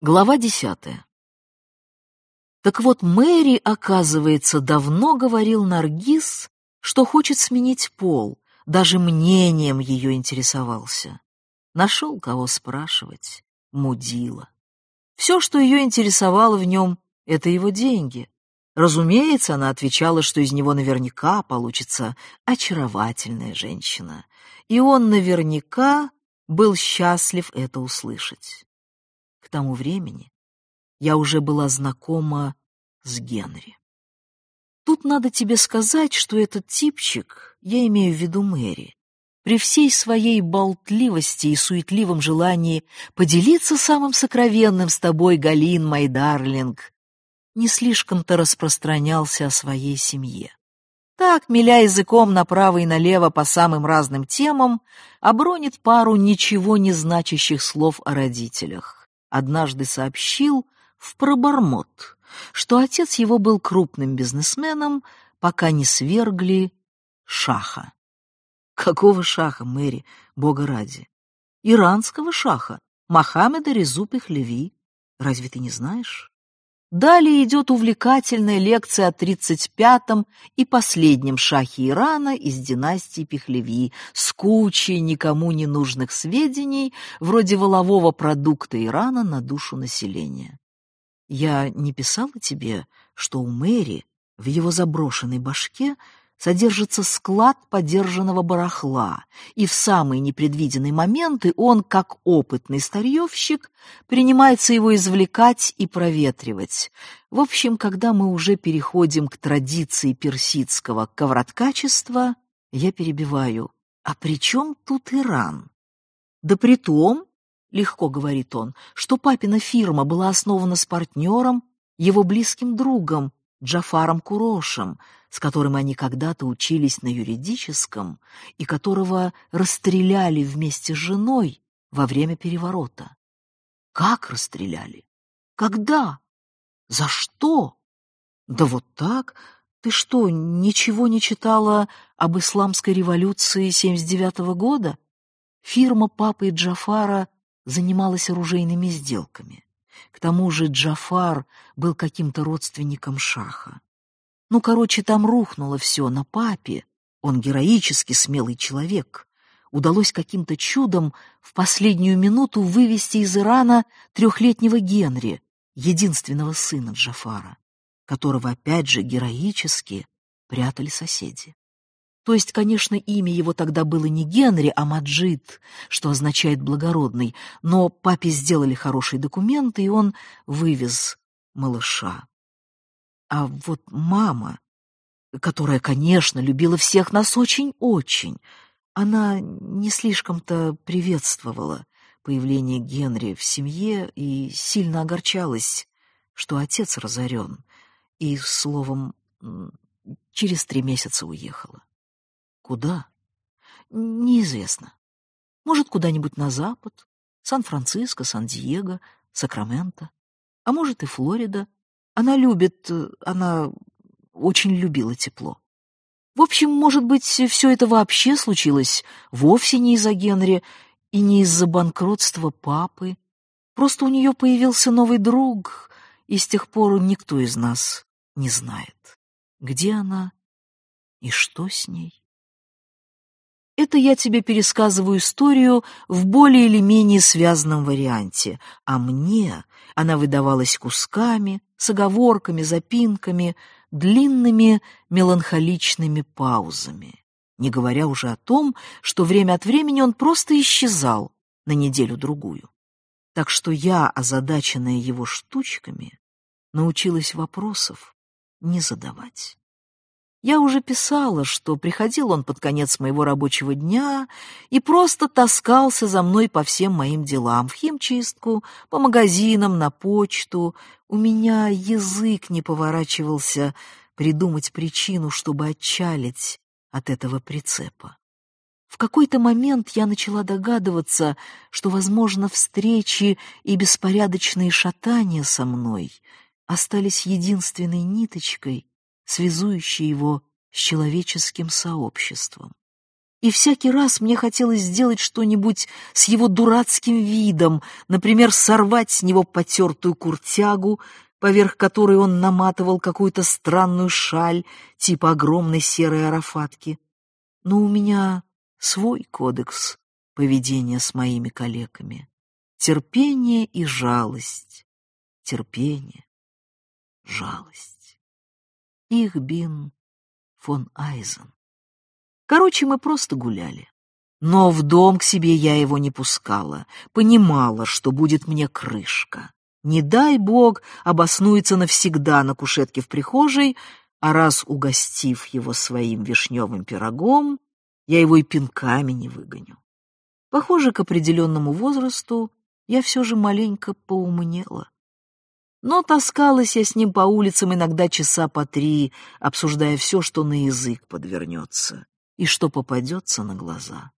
Глава десятая. Так вот, Мэри, оказывается, давно говорил Наргиз, что хочет сменить пол, даже мнением ее интересовался. Нашел кого спрашивать, мудила. Все, что ее интересовало в нем, — это его деньги. Разумеется, она отвечала, что из него наверняка получится очаровательная женщина. И он наверняка был счастлив это услышать. К тому времени я уже была знакома с Генри. Тут надо тебе сказать, что этот типчик, я имею в виду Мэри, при всей своей болтливости и суетливом желании поделиться самым сокровенным с тобой, Галин, мой дарлинг, не слишком-то распространялся о своей семье. Так, миля языком направо и налево по самым разным темам, обронит пару ничего не значащих слов о родителях однажды сообщил в пробормот, что отец его был крупным бизнесменом, пока не свергли шаха. Какого шаха, Мэри, бога ради? Иранского шаха, Мохаммеда Резу Пехлеви. Разве ты не знаешь? Далее идет увлекательная лекция о 35-м и последнем шахе Ирана из династии Пехлеви с кучей никому не нужных сведений, вроде волового продукта Ирана на душу населения. Я не писала тебе, что у Мэри в его заброшенной башке содержится склад подержанного барахла, и в самые непредвиденные моменты он, как опытный старьевщик, принимается его извлекать и проветривать. В общем, когда мы уже переходим к традиции персидского ковроткачества, я перебиваю. А при чем тут Иран? Да при том, легко говорит он, что папина фирма была основана с партнером, его близким другом, Джафаром Курошем, с которым они когда-то учились на юридическом и которого расстреляли вместе с женой во время переворота. Как расстреляли? Когда? За что? Да вот так. Ты что, ничего не читала об исламской революции 79-го года? Фирма папы Джафара занималась оружейными сделками. К тому же Джафар был каким-то родственником шаха. Ну, короче, там рухнуло все на папе. Он героически смелый человек. Удалось каким-то чудом в последнюю минуту вывести из Ирана трехлетнего Генри, единственного сына Джафара, которого опять же героически прятали соседи. То есть, конечно, имя его тогда было не Генри, а Маджид, что означает «благородный», но папе сделали хорошие документы, и он вывез малыша. А вот мама, которая, конечно, любила всех нас очень-очень, она не слишком-то приветствовала появление Генри в семье и сильно огорчалась, что отец разорен, и, словом, через три месяца уехала. Куда? Неизвестно. Может, куда-нибудь на запад, Сан-Франциско, Сан-Диего, Сакраменто, а может и Флорида. Она любит, она очень любила тепло. В общем, может быть, все это вообще случилось вовсе не из-за Генри и не из-за банкротства папы. Просто у нее появился новый друг, и с тех пор никто из нас не знает, где она и что с ней. Это я тебе пересказываю историю в более или менее связанном варианте, а мне она выдавалась кусками, с оговорками, запинками, длинными меланхоличными паузами, не говоря уже о том, что время от времени он просто исчезал на неделю-другую. Так что я, озадаченная его штучками, научилась вопросов не задавать. Я уже писала, что приходил он под конец моего рабочего дня и просто таскался за мной по всем моим делам, в химчистку, по магазинам, на почту. У меня язык не поворачивался придумать причину, чтобы отчалить от этого прицепа. В какой-то момент я начала догадываться, что, возможно, встречи и беспорядочные шатания со мной остались единственной ниточкой, связующий его с человеческим сообществом. и всякий раз мне хотелось сделать что-нибудь с его дурацким видом, например, сорвать с него потертую куртягу, поверх которой он наматывал какую-то странную шаль, типа огромной серой арафатки. Но у меня свой кодекс поведения с моими коллегами. Терпение и жалость. Терпение, жалость. Их бин фон Айзен. Короче, мы просто гуляли. Но в дом к себе я его не пускала, понимала, что будет мне крышка. Не дай бог обоснуется навсегда на кушетке в прихожей, а раз угостив его своим вишневым пирогом, я его и пинками не выгоню. Похоже, к определенному возрасту я все же маленько поумнела. Но таскалась я с ним по улицам иногда часа по три, обсуждая все, что на язык подвернется и что попадется на глаза.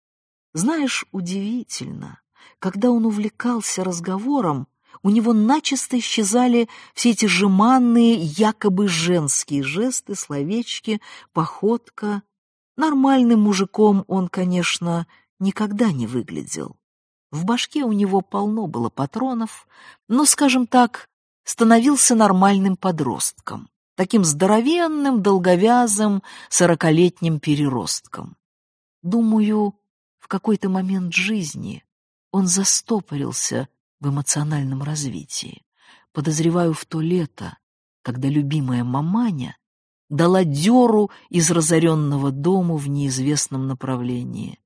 Знаешь, удивительно, когда он увлекался разговором, у него начисто исчезали все эти жеманные, якобы женские жесты, словечки, походка. Нормальным мужиком он, конечно, никогда не выглядел. В башке у него полно было патронов, но, скажем так, становился нормальным подростком таким здоровенным, долговязым, сорокалетним переростком. Думаю, в какой-то момент жизни он застопорился в эмоциональном развитии. Подозреваю в то лето, когда любимая маманя дала дёру из разоренного дома в неизвестном направлении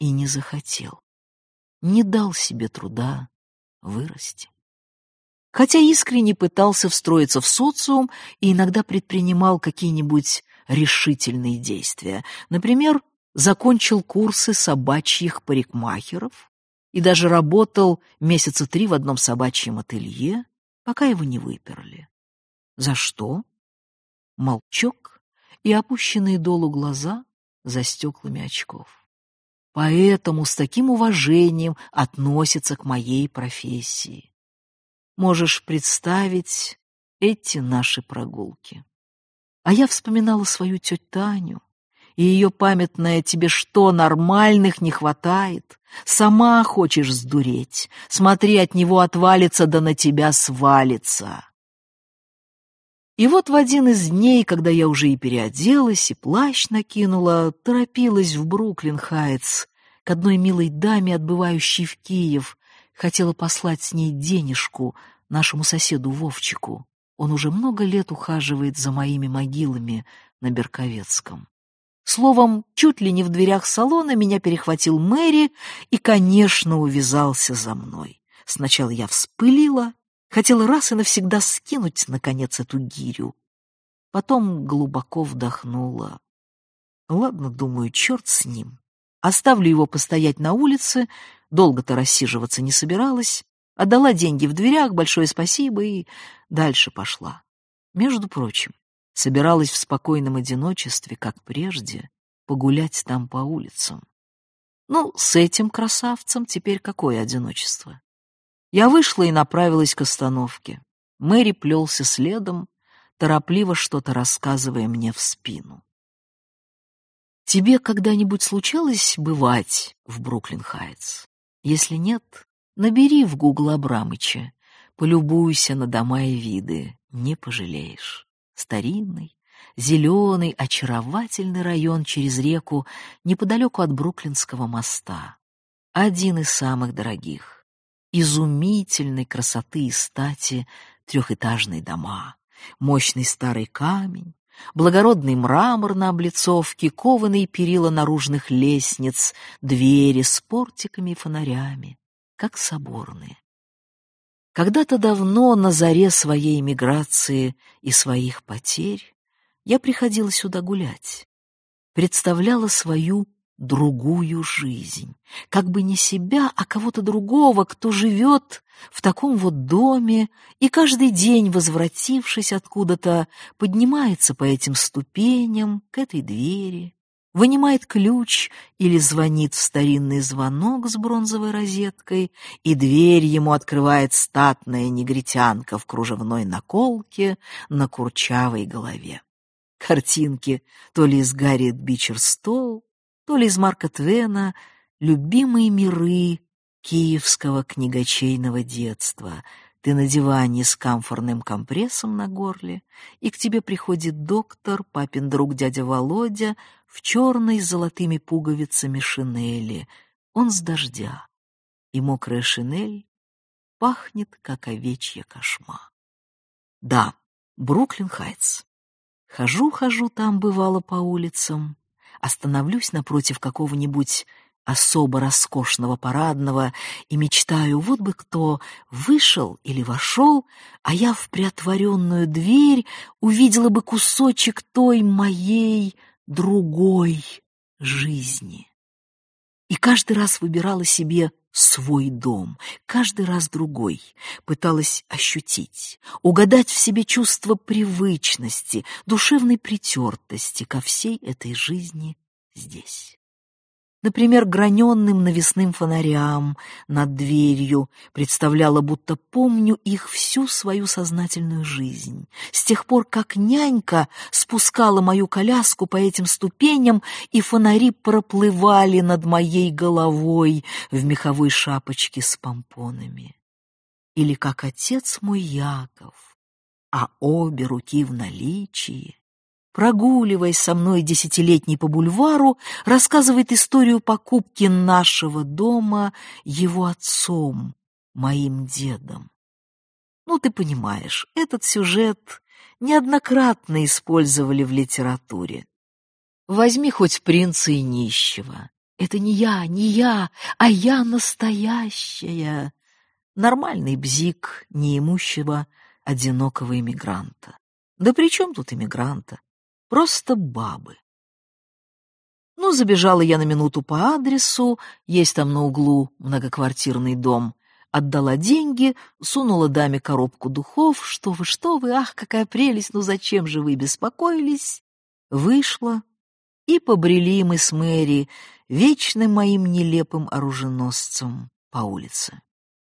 и не захотел, не дал себе труда вырасти хотя искренне пытался встроиться в социум и иногда предпринимал какие-нибудь решительные действия. Например, закончил курсы собачьих парикмахеров и даже работал месяца три в одном собачьем ателье, пока его не выперли. За что? Молчок и опущенные долу глаза за стеклами очков. Поэтому с таким уважением относится к моей профессии можешь представить эти наши прогулки. А я вспоминала свою тетю Таню, и ее памятное «тебе что, нормальных не хватает? Сама хочешь сдуреть? Смотри, от него отвалится, да на тебя свалится». И вот в один из дней, когда я уже и переоделась, и плащ накинула, торопилась в Бруклин-Хайтс к одной милой даме, отбывающей в Киев, хотела послать с ней денежку нашему соседу Вовчику. Он уже много лет ухаживает за моими могилами на Берковецком. Словом, чуть ли не в дверях салона меня перехватил Мэри и, конечно, увязался за мной. Сначала я вспылила, хотела раз и навсегда скинуть, наконец, эту гирю. Потом глубоко вдохнула. Ладно, думаю, черт с ним. Оставлю его постоять на улице, долго-то рассиживаться не собиралась, отдала деньги в дверях, большое спасибо, и дальше пошла. Между прочим, собиралась в спокойном одиночестве, как прежде, погулять там по улицам. Ну, с этим красавцем теперь какое одиночество? Я вышла и направилась к остановке. Мэри плелся следом, торопливо что-то рассказывая мне в спину. Тебе когда-нибудь случалось бывать в Бруклин-Хайтс? Если нет, набери в Гугл Абрамыча, полюбуйся на дома и виды, не пожалеешь. Старинный, зеленый, очаровательный район через реку неподалеку от Бруклинского моста. Один из самых дорогих. Изумительной красоты и стати трехэтажные дома, мощный старый камень, благородный мрамор на облицовке, кованые перила наружных лестниц, двери с портиками и фонарями, как соборные. Когда-то давно, на заре своей эмиграции и своих потерь, я приходила сюда гулять, представляла свою другую жизнь, как бы не себя, а кого-то другого, кто живет в таком вот доме и каждый день, возвратившись откуда-то, поднимается по этим ступеням к этой двери, вынимает ключ или звонит в старинный звонок с бронзовой розеткой, и дверь ему открывает статная негритянка в кружевной наколке на курчавой голове. Картинки то ли из Гарриет Бичерстоу, то ли из Марка Твена, любимые миры киевского книгочейного детства. Ты на диване с камфорным компрессом на горле, и к тебе приходит доктор, папин друг дядя Володя, в черной с золотыми пуговицами шинели. Он с дождя, и мокрая шинель пахнет, как овечья кошма. Да, Бруклин-Хайтс. Хожу-хожу там, бывало, по улицам, остановлюсь напротив какого-нибудь особо роскошного парадного и мечтаю, вот бы кто вышел или вошел, а я в приотворенную дверь увидела бы кусочек той моей другой жизни. И каждый раз выбирала себе свой дом, каждый раз другой, пыталась ощутить, угадать в себе чувство привычности, душевной притертости ко всей этой жизни здесь например, граненным навесным фонарям над дверью, представляла, будто помню их всю свою сознательную жизнь, с тех пор, как нянька спускала мою коляску по этим ступеням, и фонари проплывали над моей головой в меховой шапочке с помпонами. Или как отец мой Яков, а обе руки в наличии, прогуливаясь со мной десятилетний по бульвару, рассказывает историю покупки нашего дома его отцом, моим дедом. Ну, ты понимаешь, этот сюжет неоднократно использовали в литературе. Возьми хоть принца и нищего. Это не я, не я, а я настоящая. Нормальный бзик неимущего, одинокого иммигранта. Да при чем тут иммигранта? Просто бабы. Ну, забежала я на минуту по адресу, есть там на углу многоквартирный дом. Отдала деньги, сунула даме коробку духов. Что вы, что вы, ах, какая прелесть, ну зачем же вы беспокоились? Вышла, и побрели мы с Мэри, вечным моим нелепым оруженосцем, по улице.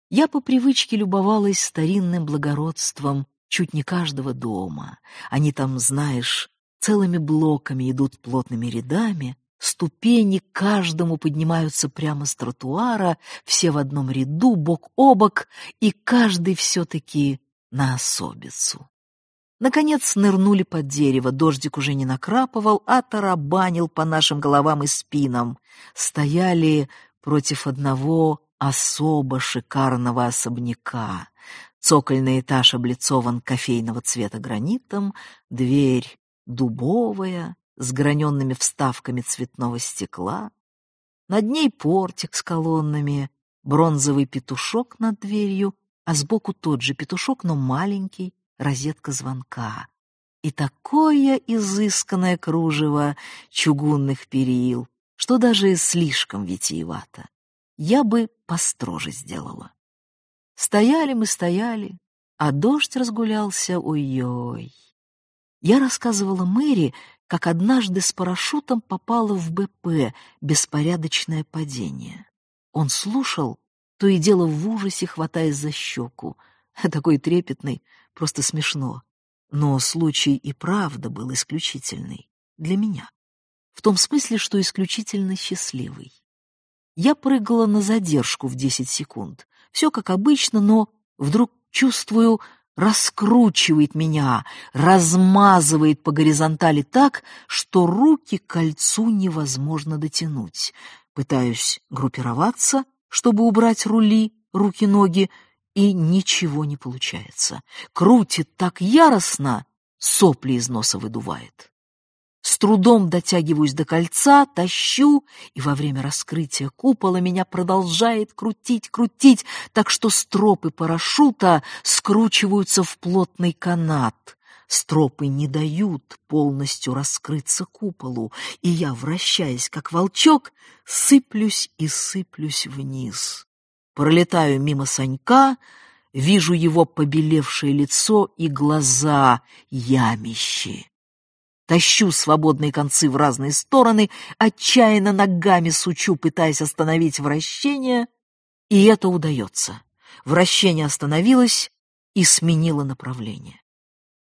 Я по привычке любовалась старинным благородством чуть не каждого дома. Они там, знаешь, целыми блоками идут плотными рядами, ступени каждому поднимаются прямо с тротуара, все в одном ряду, бок о бок, и каждый все-таки на особицу. Наконец нырнули под дерево, дождик уже не накрапывал, а тарабанил по нашим головам и спинам. Стояли против одного особо шикарного особняка. Цокольный этаж облицован кофейного цвета гранитом, дверь дубовая, с граненными вставками цветного стекла. Над ней портик с колоннами, бронзовый петушок над дверью, а сбоку тот же петушок, но маленький, розетка звонка. И такое изысканное кружево чугунных перил, что даже слишком витиевато. Я бы построже сделала. Стояли мы, стояли, а дождь разгулялся, ой-ой. Я рассказывала Мэри, как однажды с парашютом попала в БП беспорядочное падение. Он слушал, то и дело в ужасе, хватаясь за щеку. Такой трепетный, просто смешно. Но случай и правда был исключительный. Для меня. В том смысле, что исключительно счастливый. Я прыгала на задержку в 10 секунд. Все как обычно, но вдруг чувствую раскручивает меня, размазывает по горизонтали так, что руки к кольцу невозможно дотянуть. Пытаюсь группироваться, чтобы убрать рули, руки-ноги, и ничего не получается. Крутит так яростно, сопли из носа выдувает. С трудом дотягиваюсь до кольца, тащу, и во время раскрытия купола меня продолжает крутить, крутить, так что стропы парашюта скручиваются в плотный канат. Стропы не дают полностью раскрыться куполу, и я, вращаясь как волчок, сыплюсь и сыплюсь вниз. Пролетаю мимо Санька, вижу его побелевшее лицо и глаза ямищи. Тащу свободные концы в разные стороны, отчаянно ногами сучу, пытаясь остановить вращение, и это удается. Вращение остановилось и сменило направление.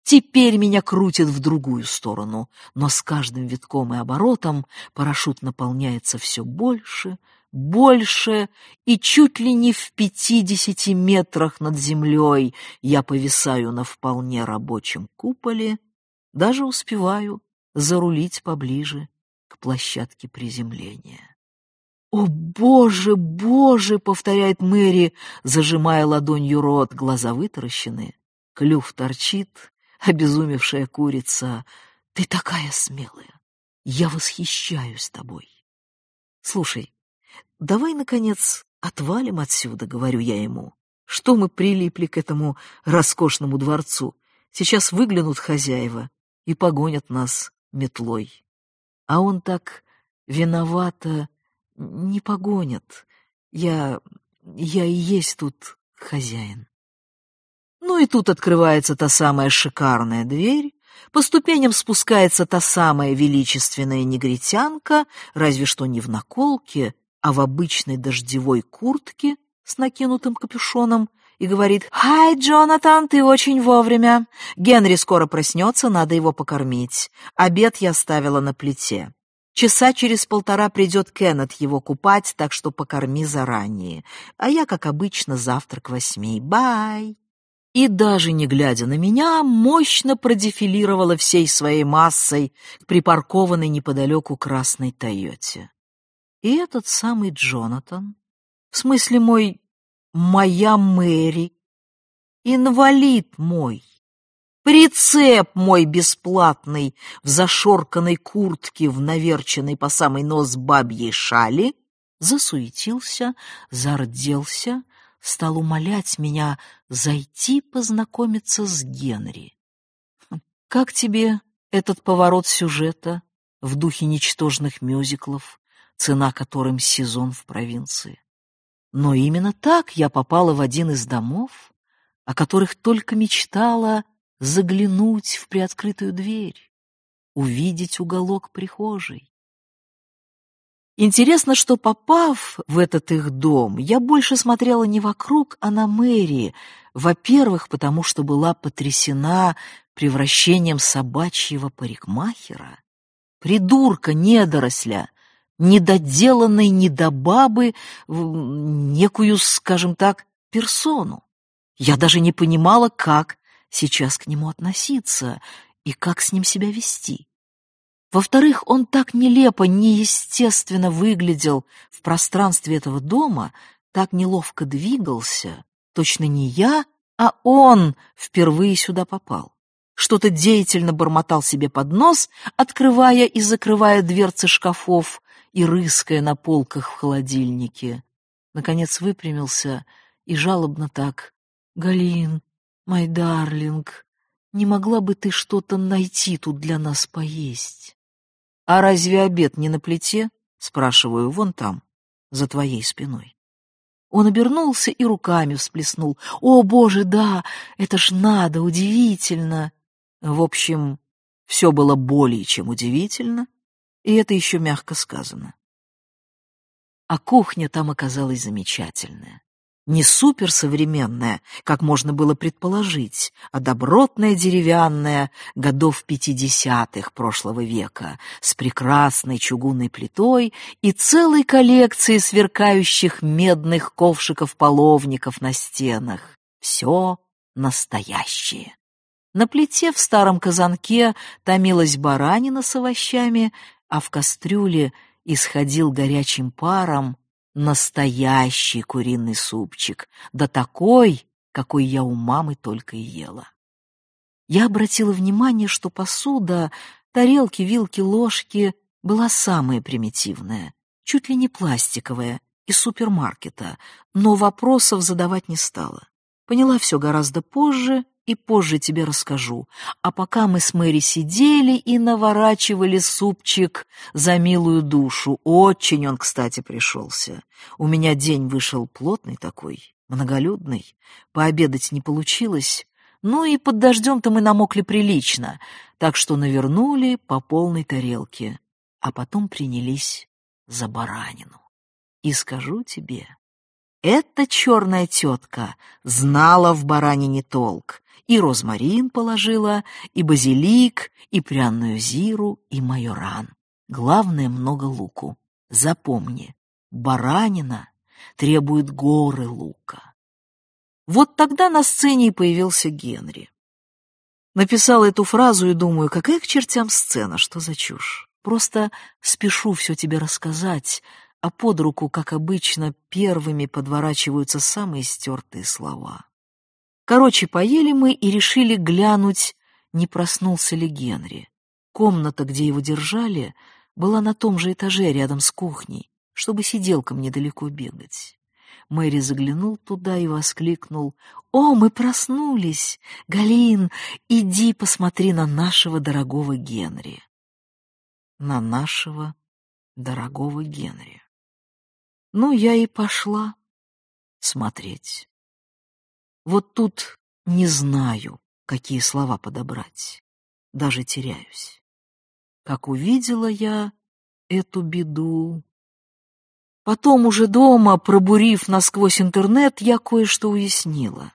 Теперь меня крутит в другую сторону, но с каждым витком и оборотом парашют наполняется все больше, больше, и чуть ли не в пятидесяти метрах над землей я повисаю на вполне рабочем куполе, даже успеваю зарулить поближе к площадке приземления. «О, боже, боже!» — повторяет Мэри, зажимая ладонью рот, глаза вытаращены, клюв торчит, обезумевшая курица. «Ты такая смелая! Я восхищаюсь тобой!» «Слушай, давай, наконец, отвалим отсюда», — говорю я ему. «Что мы прилипли к этому роскошному дворцу? Сейчас выглянут хозяева и погонят нас метлой». А он так виновато не погонят. Я... я и есть тут хозяин. Ну и тут открывается та самая шикарная дверь, по ступеням спускается та самая величественная негритянка, разве что не в наколке, а в обычной дождевой куртке с накинутым капюшоном, и говорит «Хай, Джонатан, ты очень вовремя. Генри скоро проснется, надо его покормить. Обед я ставила на плите. Часа через полтора придет Кеннет его купать, так что покорми заранее. А я, как обычно, завтра к восьми. Бай!» И даже не глядя на меня, мощно продефилировала всей своей массой к припаркованной неподалеку красной Тойоте. И этот самый Джонатан, в смысле мой, моя Мэри, инвалид мой, Прицеп мой бесплатный в зашорканной куртке, в наверченной по самый нос бабьей шали, засуетился, зарделся, стал умолять меня зайти познакомиться с Генри. Хм, как тебе этот поворот сюжета в духе ничтожных мюзиклов, цена которым сезон в провинции? Но именно так я попала в один из домов, о которых только мечтала заглянуть в приоткрытую дверь, увидеть уголок прихожей. Интересно, что, попав в этот их дом, я больше смотрела не вокруг, а на Мэри. Во-первых, потому что была потрясена превращением собачьего парикмахера, придурка, недоросля, недоделанной недобабы некую, скажем так, персону. Я даже не понимала, как сейчас к нему относиться и как с ним себя вести. Во-вторых, он так нелепо, неестественно выглядел в пространстве этого дома, так неловко двигался, точно не я, а он впервые сюда попал. Что-то деятельно бормотал себе под нос, открывая и закрывая дверцы шкафов и рыская на полках в холодильнике. Наконец выпрямился и жалобно так «Галин, «Май дарлинг, не могла бы ты что-то найти тут для нас поесть?» «А разве обед не на плите?» — спрашиваю, вон там, за твоей спиной. Он обернулся и руками всплеснул. «О, боже, да, это ж надо, удивительно!» В общем, все было более чем удивительно, и это еще мягко сказано. А кухня там оказалась замечательная. Не суперсовременная, как можно было предположить, а добротная деревянная годов пятидесятых прошлого века с прекрасной чугунной плитой и целой коллекцией сверкающих медных ковшиков-половников на стенах. Все настоящее. На плите в старом казанке томилась баранина с овощами, а в кастрюле исходил горячим паром настоящий куриный супчик, да такой, какой я у мамы только и ела. Я обратила внимание, что посуда, тарелки, вилки, ложки была самая примитивная, чуть ли не пластиковая, из супермаркета, но вопросов задавать не стала. Поняла все гораздо позже и позже тебе расскажу. А пока мы с Мэри сидели и наворачивали супчик за милую душу, очень он, кстати, пришелся. У меня день вышел плотный такой, многолюдный, пообедать не получилось, ну и под дождем-то мы намокли прилично, так что навернули по полной тарелке, а потом принялись за баранину. И скажу тебе, Эта черная тетка знала в баранине толк. И розмарин положила, и базилик, и пряную зиру, и майоран. Главное, много луку. Запомни, баранина требует горы лука. Вот тогда на сцене и появился Генри. Написал эту фразу и думаю, какая к чертям сцена, что за чушь. Просто спешу все тебе рассказать, а под руку, как обычно, первыми подворачиваются самые стертые слова. Короче, поели мы и решили глянуть, не проснулся ли Генри. Комната, где его держали, была на том же этаже рядом с кухней, чтобы сиделкам недалеко бегать. Мэри заглянул туда и воскликнул. «О, мы проснулись! Галин, иди посмотри на нашего дорогого Генри!» На нашего дорогого Генри. Ну, я и пошла смотреть. Вот тут не знаю, какие слова подобрать. Даже теряюсь. Как увидела я эту беду. Потом уже дома, пробурив насквозь интернет, я кое-что уяснила.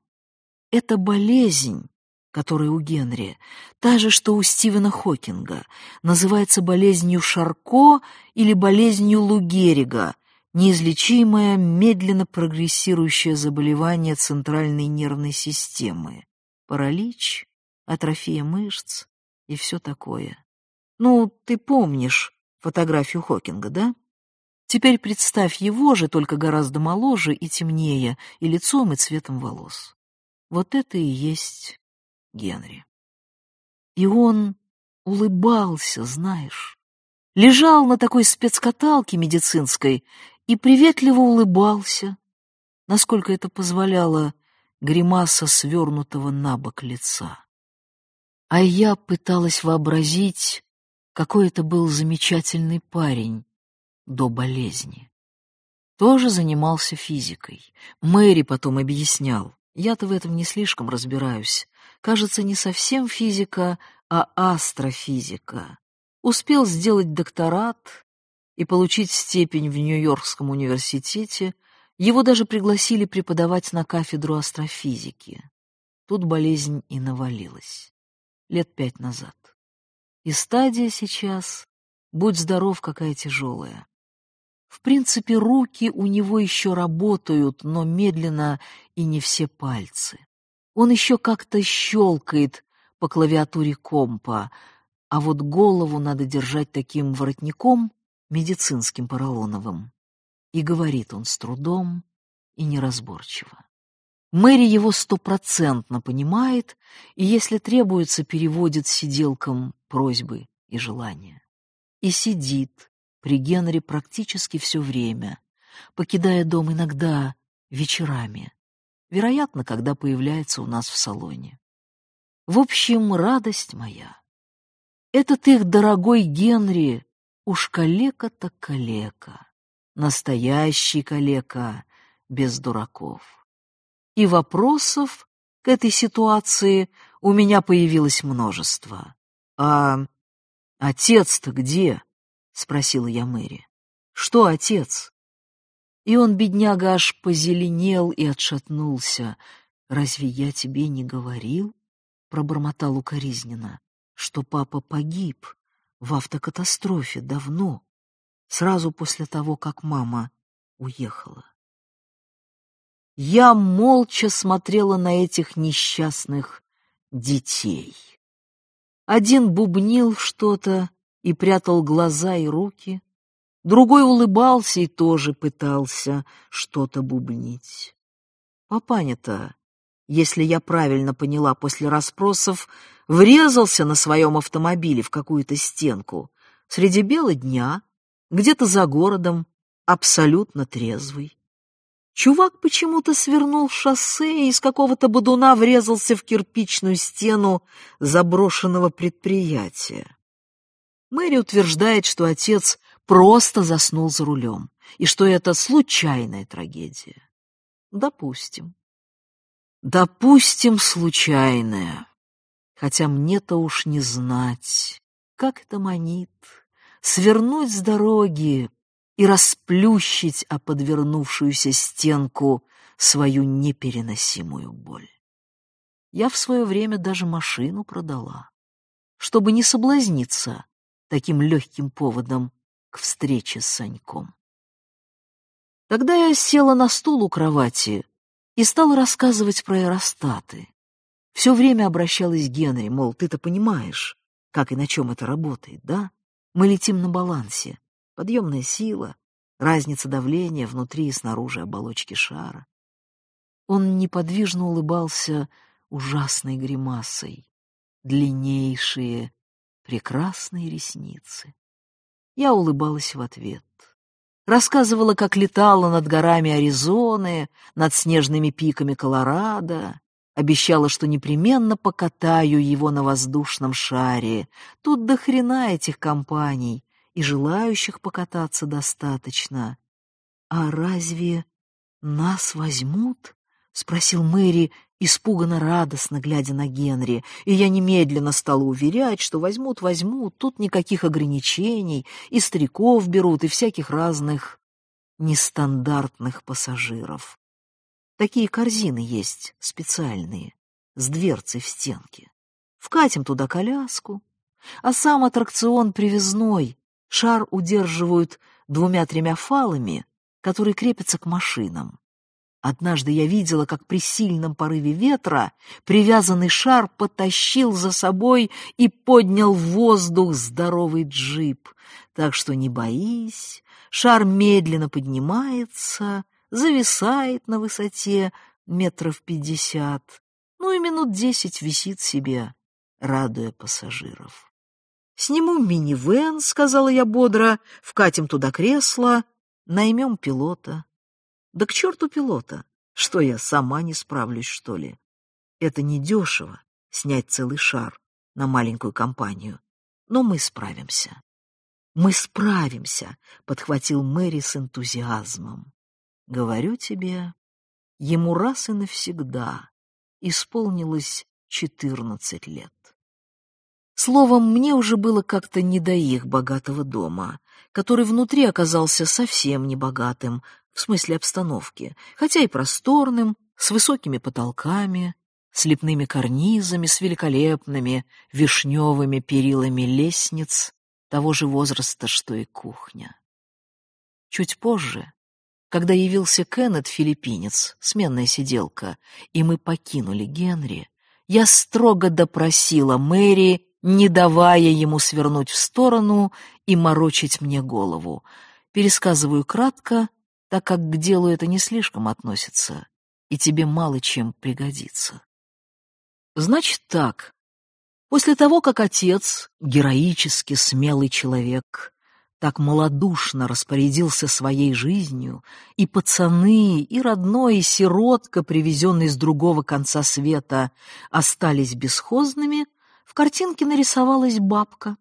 Это болезнь, которая у Генри, та же, что у Стивена Хокинга, называется болезнью Шарко или болезнью Лу Геррига, неизлечимое, медленно прогрессирующее заболевание центральной нервной системы, паралич, атрофия мышц и все такое. Ну, ты помнишь фотографию Хокинга, да? Теперь представь его же, только гораздо моложе и темнее, и лицом, и цветом волос. Вот это и есть Генри. И он улыбался, знаешь. Лежал на такой спецкаталке медицинской и приветливо улыбался, насколько это позволяло гримаса свернутого на бок лица. А я пыталась вообразить, какой это был замечательный парень до болезни. Тоже занимался физикой. Мэри потом объяснял. Я-то в этом не слишком разбираюсь. Кажется, не совсем физика, а астрофизика. Успел сделать докторат, и получить степень в Нью-Йоркском университете, его даже пригласили преподавать на кафедру астрофизики. Тут болезнь и навалилась. Лет пять назад. И стадия сейчас, будь здоров, какая тяжелая. В принципе, руки у него еще работают, но медленно и не все пальцы. Он еще как-то щелкает по клавиатуре компа, а вот голову надо держать таким воротником, медицинским поролоновым. И говорит он с трудом и неразборчиво. Мэри его стопроцентно понимает и, если требуется, переводит сиделкам просьбы и желания. И сидит при Генри практически все время, покидая дом иногда вечерами, вероятно, когда появляется у нас в салоне. В общем, радость моя. Этот их дорогой Генри Уж калека-то калека, настоящий калека, без дураков. И вопросов к этой ситуации у меня появилось множество. «А отец-то где?» — спросила я Мэри. «Что отец?» И он, бедняга, аж позеленел и отшатнулся. «Разве я тебе не говорил?» — пробормотал укоризненно, — «что папа погиб в автокатастрофе давно, сразу после того, как мама уехала. Я молча смотрела на этих несчастных детей. Один бубнил что-то и прятал глаза и руки, другой улыбался и тоже пытался что-то бубнить. Папаня-то если я правильно поняла после расспросов, врезался на своем автомобиле в какую-то стенку среди бела дня, где-то за городом, абсолютно трезвый. Чувак почему-то свернул шоссе и из какого-то бодуна врезался в кирпичную стену заброшенного предприятия. Мэри утверждает, что отец просто заснул за рулем, и что это случайная трагедия. Допустим. Допустим, случайное. Хотя мне-то уж не знать, как это манит. Свернуть с дороги, и расплющить о подвернувшуюся стенку свою непереносимую боль. Я в свое время даже машину продала, чтобы не соблазниться таким легким поводом к встрече с Саньком. Тогда я села на стул у кровати и стала рассказывать про аэростаты. Все время обращалась к Генри, мол, ты-то понимаешь, как и на чем это работает, да? Мы летим на балансе. Подъемная сила, разница давления внутри и снаружи оболочки шара. Он неподвижно улыбался ужасной гримасой, длиннейшие, прекрасные ресницы. Я улыбалась в ответ. Рассказывала, как летала над горами Аризоны, над снежными пиками Колорадо, обещала, что непременно покатаю его на воздушном шаре. Тут до хрена этих компаний, и желающих покататься достаточно. А разве нас возьмут? — спросил Мэри, испуганно радостно глядя на Генри, и я немедленно стала уверять, что возьмут, возьмут, тут никаких ограничений, и стариков берут, и всяких разных нестандартных пассажиров. Такие корзины есть специальные, с дверцей в стенке. Вкатим туда коляску, а сам аттракцион привязной, шар удерживают двумя-тремя фалами, которые крепятся к машинам. Однажды я видела, как при сильном порыве ветра привязанный шар потащил за собой и поднял в воздух здоровый джип. Так что не боись, шар медленно поднимается, зависает на высоте метров пятьдесят, ну и минут десять висит себе, радуя пассажиров. «Сниму минивэн», — сказала я бодро, — «вкатим туда кресло, наймем пилота». Да к черту пилота! Что я сама не справлюсь, что ли? Это недешево — снять целый шар на маленькую компанию. Но мы справимся. «Мы справимся», — подхватил Мэри с энтузиазмом. «Говорю тебе, ему раз и навсегда исполнилось четырнадцать лет». Словом, мне уже было как-то не до их богатого дома, который внутри оказался совсем небогатым, в смысле обстановки, хотя и просторным, с высокими потолками, с лепными карнизами, с великолепными вишневыми перилами лестниц того же возраста, что и кухня. Чуть позже, когда явился Кеннет, филиппинец, сменная сиделка, и мы покинули Генри, я строго допросила Мэри, не давая ему свернуть в сторону и морочить мне голову. Пересказываю кратко, так как к делу это не слишком относится, и тебе мало чем пригодится. Значит так, после того, как отец, героически смелый человек, так малодушно распорядился своей жизнью, и пацаны, и родной, и сиротка, привезенный с другого конца света, остались бесхозными, в картинке нарисовалась бабка,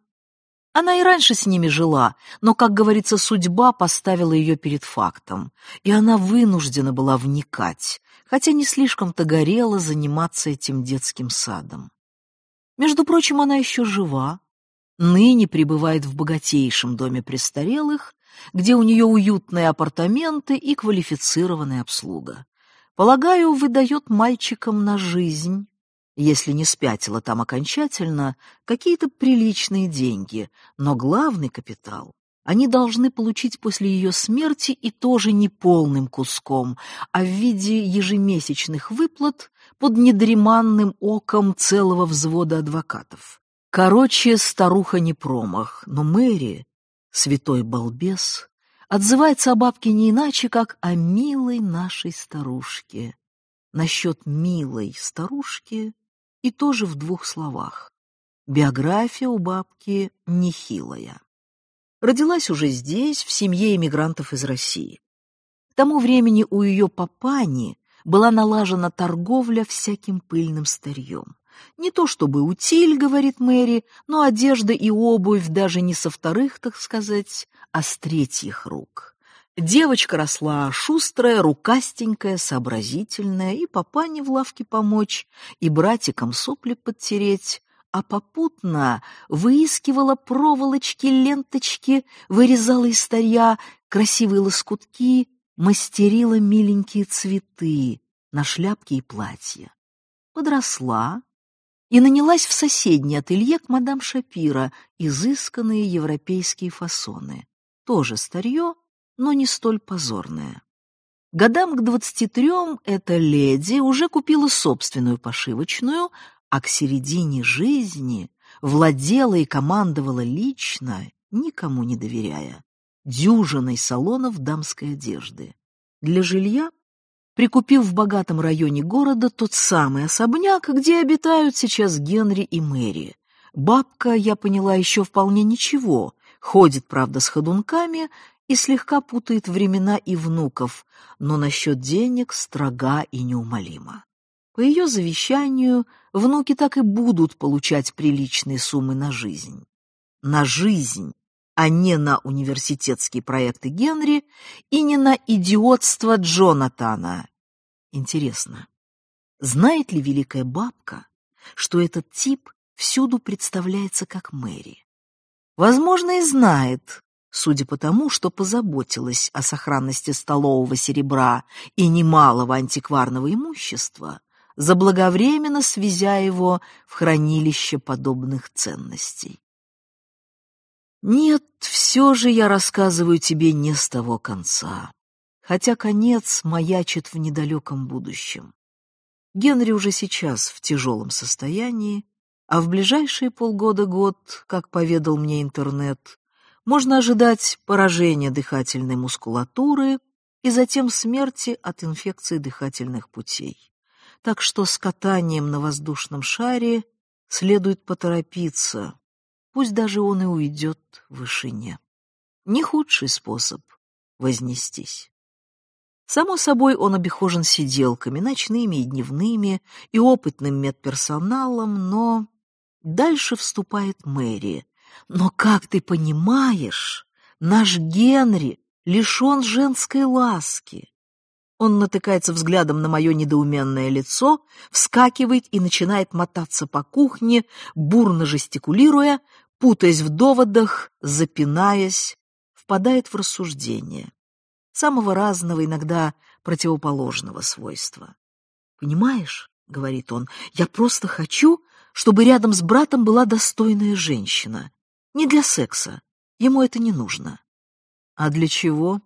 она и раньше с ними жила, но, как говорится, судьба поставила ее перед фактом, и она вынуждена была вникать, хотя не слишком-то горела заниматься этим детским садом. Между прочим, она еще жива, ныне пребывает в богатейшем доме престарелых, где у нее уютные апартаменты и квалифицированная обслуга. Полагаю, выдает мальчикам на жизнь, если не спятила там окончательно, какие-то приличные деньги, но главный капитал они должны получить после ее смерти и тоже не полным куском, а в виде ежемесячных выплат под недреманным оком целого взвода адвокатов. Короче, старуха не промах, но Мэри, святой балбес, отзывается о бабке не иначе, как о милой нашей старушке. Насчет милой старушки и тоже в двух словах. Биография у бабки нехилая. Родилась уже здесь, в семье эмигрантов из России. К тому времени у ее папани была налажена торговля всяким пыльным старьем. Не то чтобы утиль, говорит Мэри, но одежда и обувь даже не со вторых, так сказать, а с третьих рук. Девочка росла шустрая, рукастенькая, сообразительная, и папане в лавке помочь, и братикам сопли подтереть, а попутно выискивала проволочки, ленточки, вырезала из старья красивые лоскутки мастерила миленькие цветы на шляпки и платья. Подросла и нанялась в соседнее ателье к мадам Шапира, изысканные европейские фасоны. Тоже старье, но не столь позорное. Годам к двадцати трем эта леди уже купила собственную пошивочную, а к середине жизни владела и командовала лично, никому не доверяя, дюжиной салонов дамской одежды. Для жилья прикупив в богатом районе города тот самый особняк, где обитают сейчас Генри и Мэри. Бабка, я поняла, еще вполне ничего, ходит, правда, с ходунками и слегка путает времена и внуков, но насчет денег строга и неумолима. По ее завещанию внуки так и будут получать приличные суммы на жизнь. На жизнь, а не на университетские проекты Генри и не на идиотство Джонатана. Интересно, знает ли великая бабка, что этот тип всюду представляется как Мэри? Возможно, и знает, судя по тому, что позаботилась о сохранности столового серебра и немалого антикварного имущества, заблаговременно свезя его в хранилище подобных ценностей. Нет, все же я рассказываю тебе не с того конца, хотя конец маячит в недалеком будущем. Генри уже сейчас в тяжелом состоянии, а в ближайшие полгода-год, как поведал мне интернет, можно ожидать поражения дыхательной мускулатуры и затем смерти от инфекции дыхательных путей. Так что с катанием на воздушном шаре следует поторопиться, пусть даже он и уйдет в вышине. Не худший способ вознестись. Само собой, он обихожен сиделками, ночными и дневными, и опытным медперсоналом, но дальше вступает Мэри. Но, как ты понимаешь, наш Генри лишен женской ласки. Он натыкается взглядом на мое недоуменное лицо, вскакивает и начинает мотаться по кухне, бурно жестикулируя, путаясь в доводах, запинаясь, впадает в рассуждение. Самого разного, иногда противоположного свойства. «Понимаешь, — говорит он, — я просто хочу, чтобы рядом с братом была достойная женщина. Не для секса, ему это не нужно. А для чего?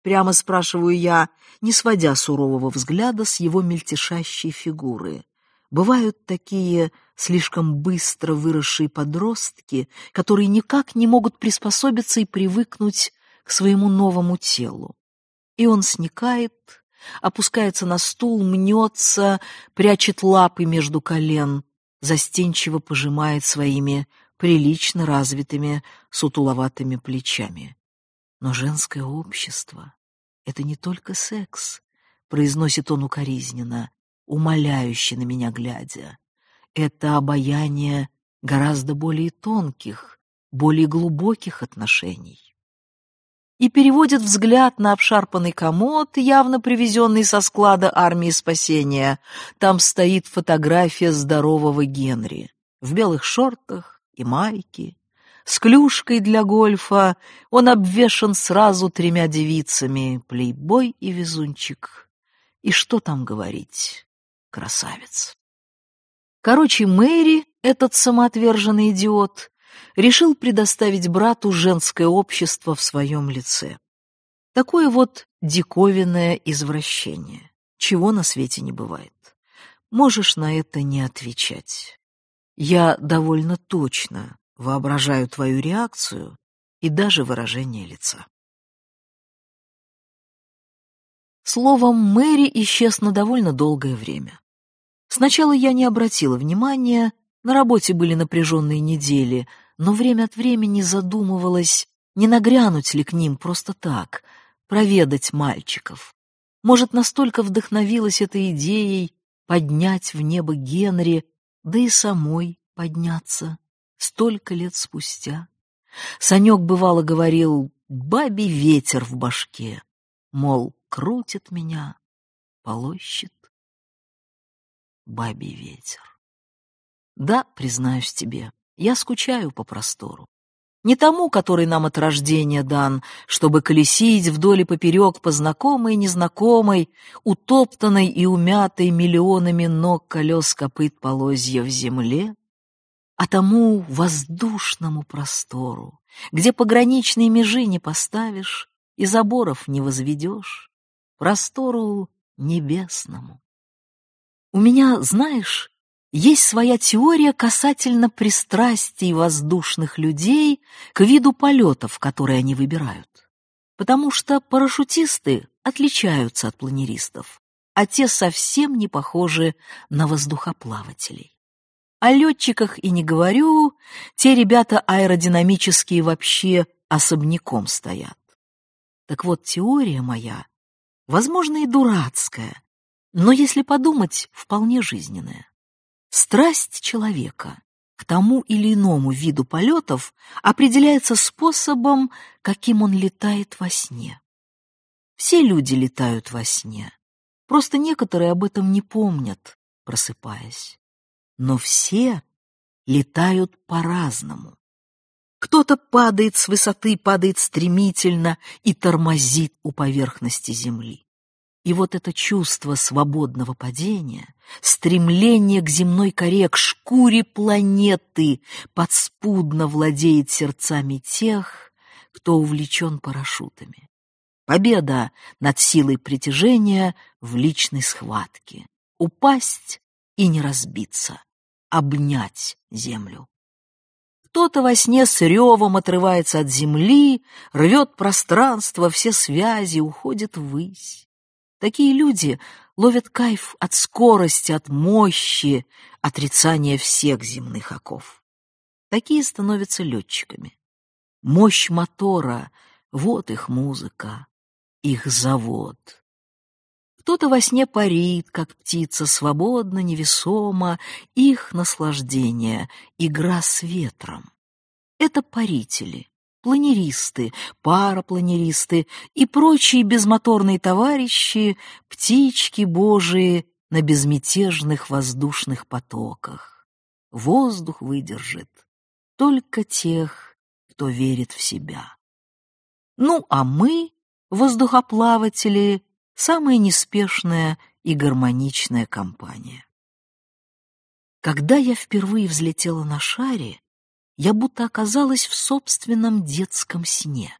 Прямо спрашиваю я, не сводя сурового взгляда с его мельтешащей фигуры. Бывают такие слишком быстро выросшие подростки, которые никак не могут приспособиться и привыкнуть к своему новому телу. И он сникает, опускается на стул, мнется, прячет лапы между колен, застенчиво пожимает своими прилично развитыми сутуловатыми плечами. Но женское общество — это не только секс, произносит он укоризненно, умоляюще на меня глядя. Это обаяние гораздо более тонких, более глубоких отношений. И переводит взгляд на обшарпанный комод, явно привезенный со склада армии спасения. Там стоит фотография здорового Генри в белых шортах и майке, с клюшкой для гольфа, он обвешан сразу тремя девицами, плейбой и везунчик. И что там говорить, красавец. Короче, Мэри, этот самоотверженный идиот, решил предоставить брату женское общество в своем лице. Такое вот диковинное извращение, чего на свете не бывает. Можешь на это не отвечать. Я довольно точно воображаю твою реакцию и даже выражение лица. Словом, Мэри исчез на довольно долгое время. Сначала я не обратила внимания, на работе были напряженные недели, но время от времени задумывалась, не нагрянуть ли к ним просто так, проведать мальчиков. Может, настолько вдохновилась этой идеей поднять в небо Генри, да и самой подняться столько лет спустя. Санек бывало говорил «бабий ветер в башке», мол, крутит меня, полощет бабий ветер. Да, признаюсь тебе, я скучаю по простору. Не тому, который нам от рождения дан, чтобы колесить вдоль и поперек по знакомой и незнакомой, утоптанной и умятой миллионами ног колес копыт полозья в земле, а тому воздушному простору, где пограничные межи не поставишь и заборов не возведешь, простору небесному. У меня, знаешь, есть своя теория касательно пристрастий воздушных людей к виду полетов, которые они выбирают. Потому что парашютисты отличаются от планеристов, а те совсем не похожи на воздухоплавателей. О летчиках и не говорю, те ребята аэродинамические вообще особняком стоят. Так вот, теория моя, возможно, и дурацкая, но, если подумать, вполне жизненная. Страсть человека к тому или иному виду полетов определяется способом, каким он летает во сне. Все люди летают во сне, просто некоторые об этом не помнят, просыпаясь. Но все летают по-разному. Кто-то падает с высоты, падает стремительно и тормозит у поверхности земли. И вот это чувство свободного падения, стремление к земной коре, к шкуре планеты подспудно владеет сердцами тех, кто увлечен парашютами. Победа над силой притяжения в личной схватке. Упасть и не разбиться, обнять землю. Кто-то во сне с ревом отрывается от земли, рвет пространство, все связи, уходит ввысь. Такие люди ловят кайф от скорости, от мощи, отрицания всех земных оков. Такие становятся летчиками. Мощь мотора — вот их музыка, их завод. Кто-то во сне парит, как птица, свободно, невесомо, их наслаждение — игра с ветром. Это парители планеристы, парапланеристы и прочие безмоторные товарищи, птички божии на безмятежных воздушных потоках. Воздух выдержит только тех, кто верит в себя. Ну, а мы, воздухоплаватели, самая неспешная и гармоничная компания. Когда я впервые взлетела на шаре, я будто оказалась в собственном детском сне.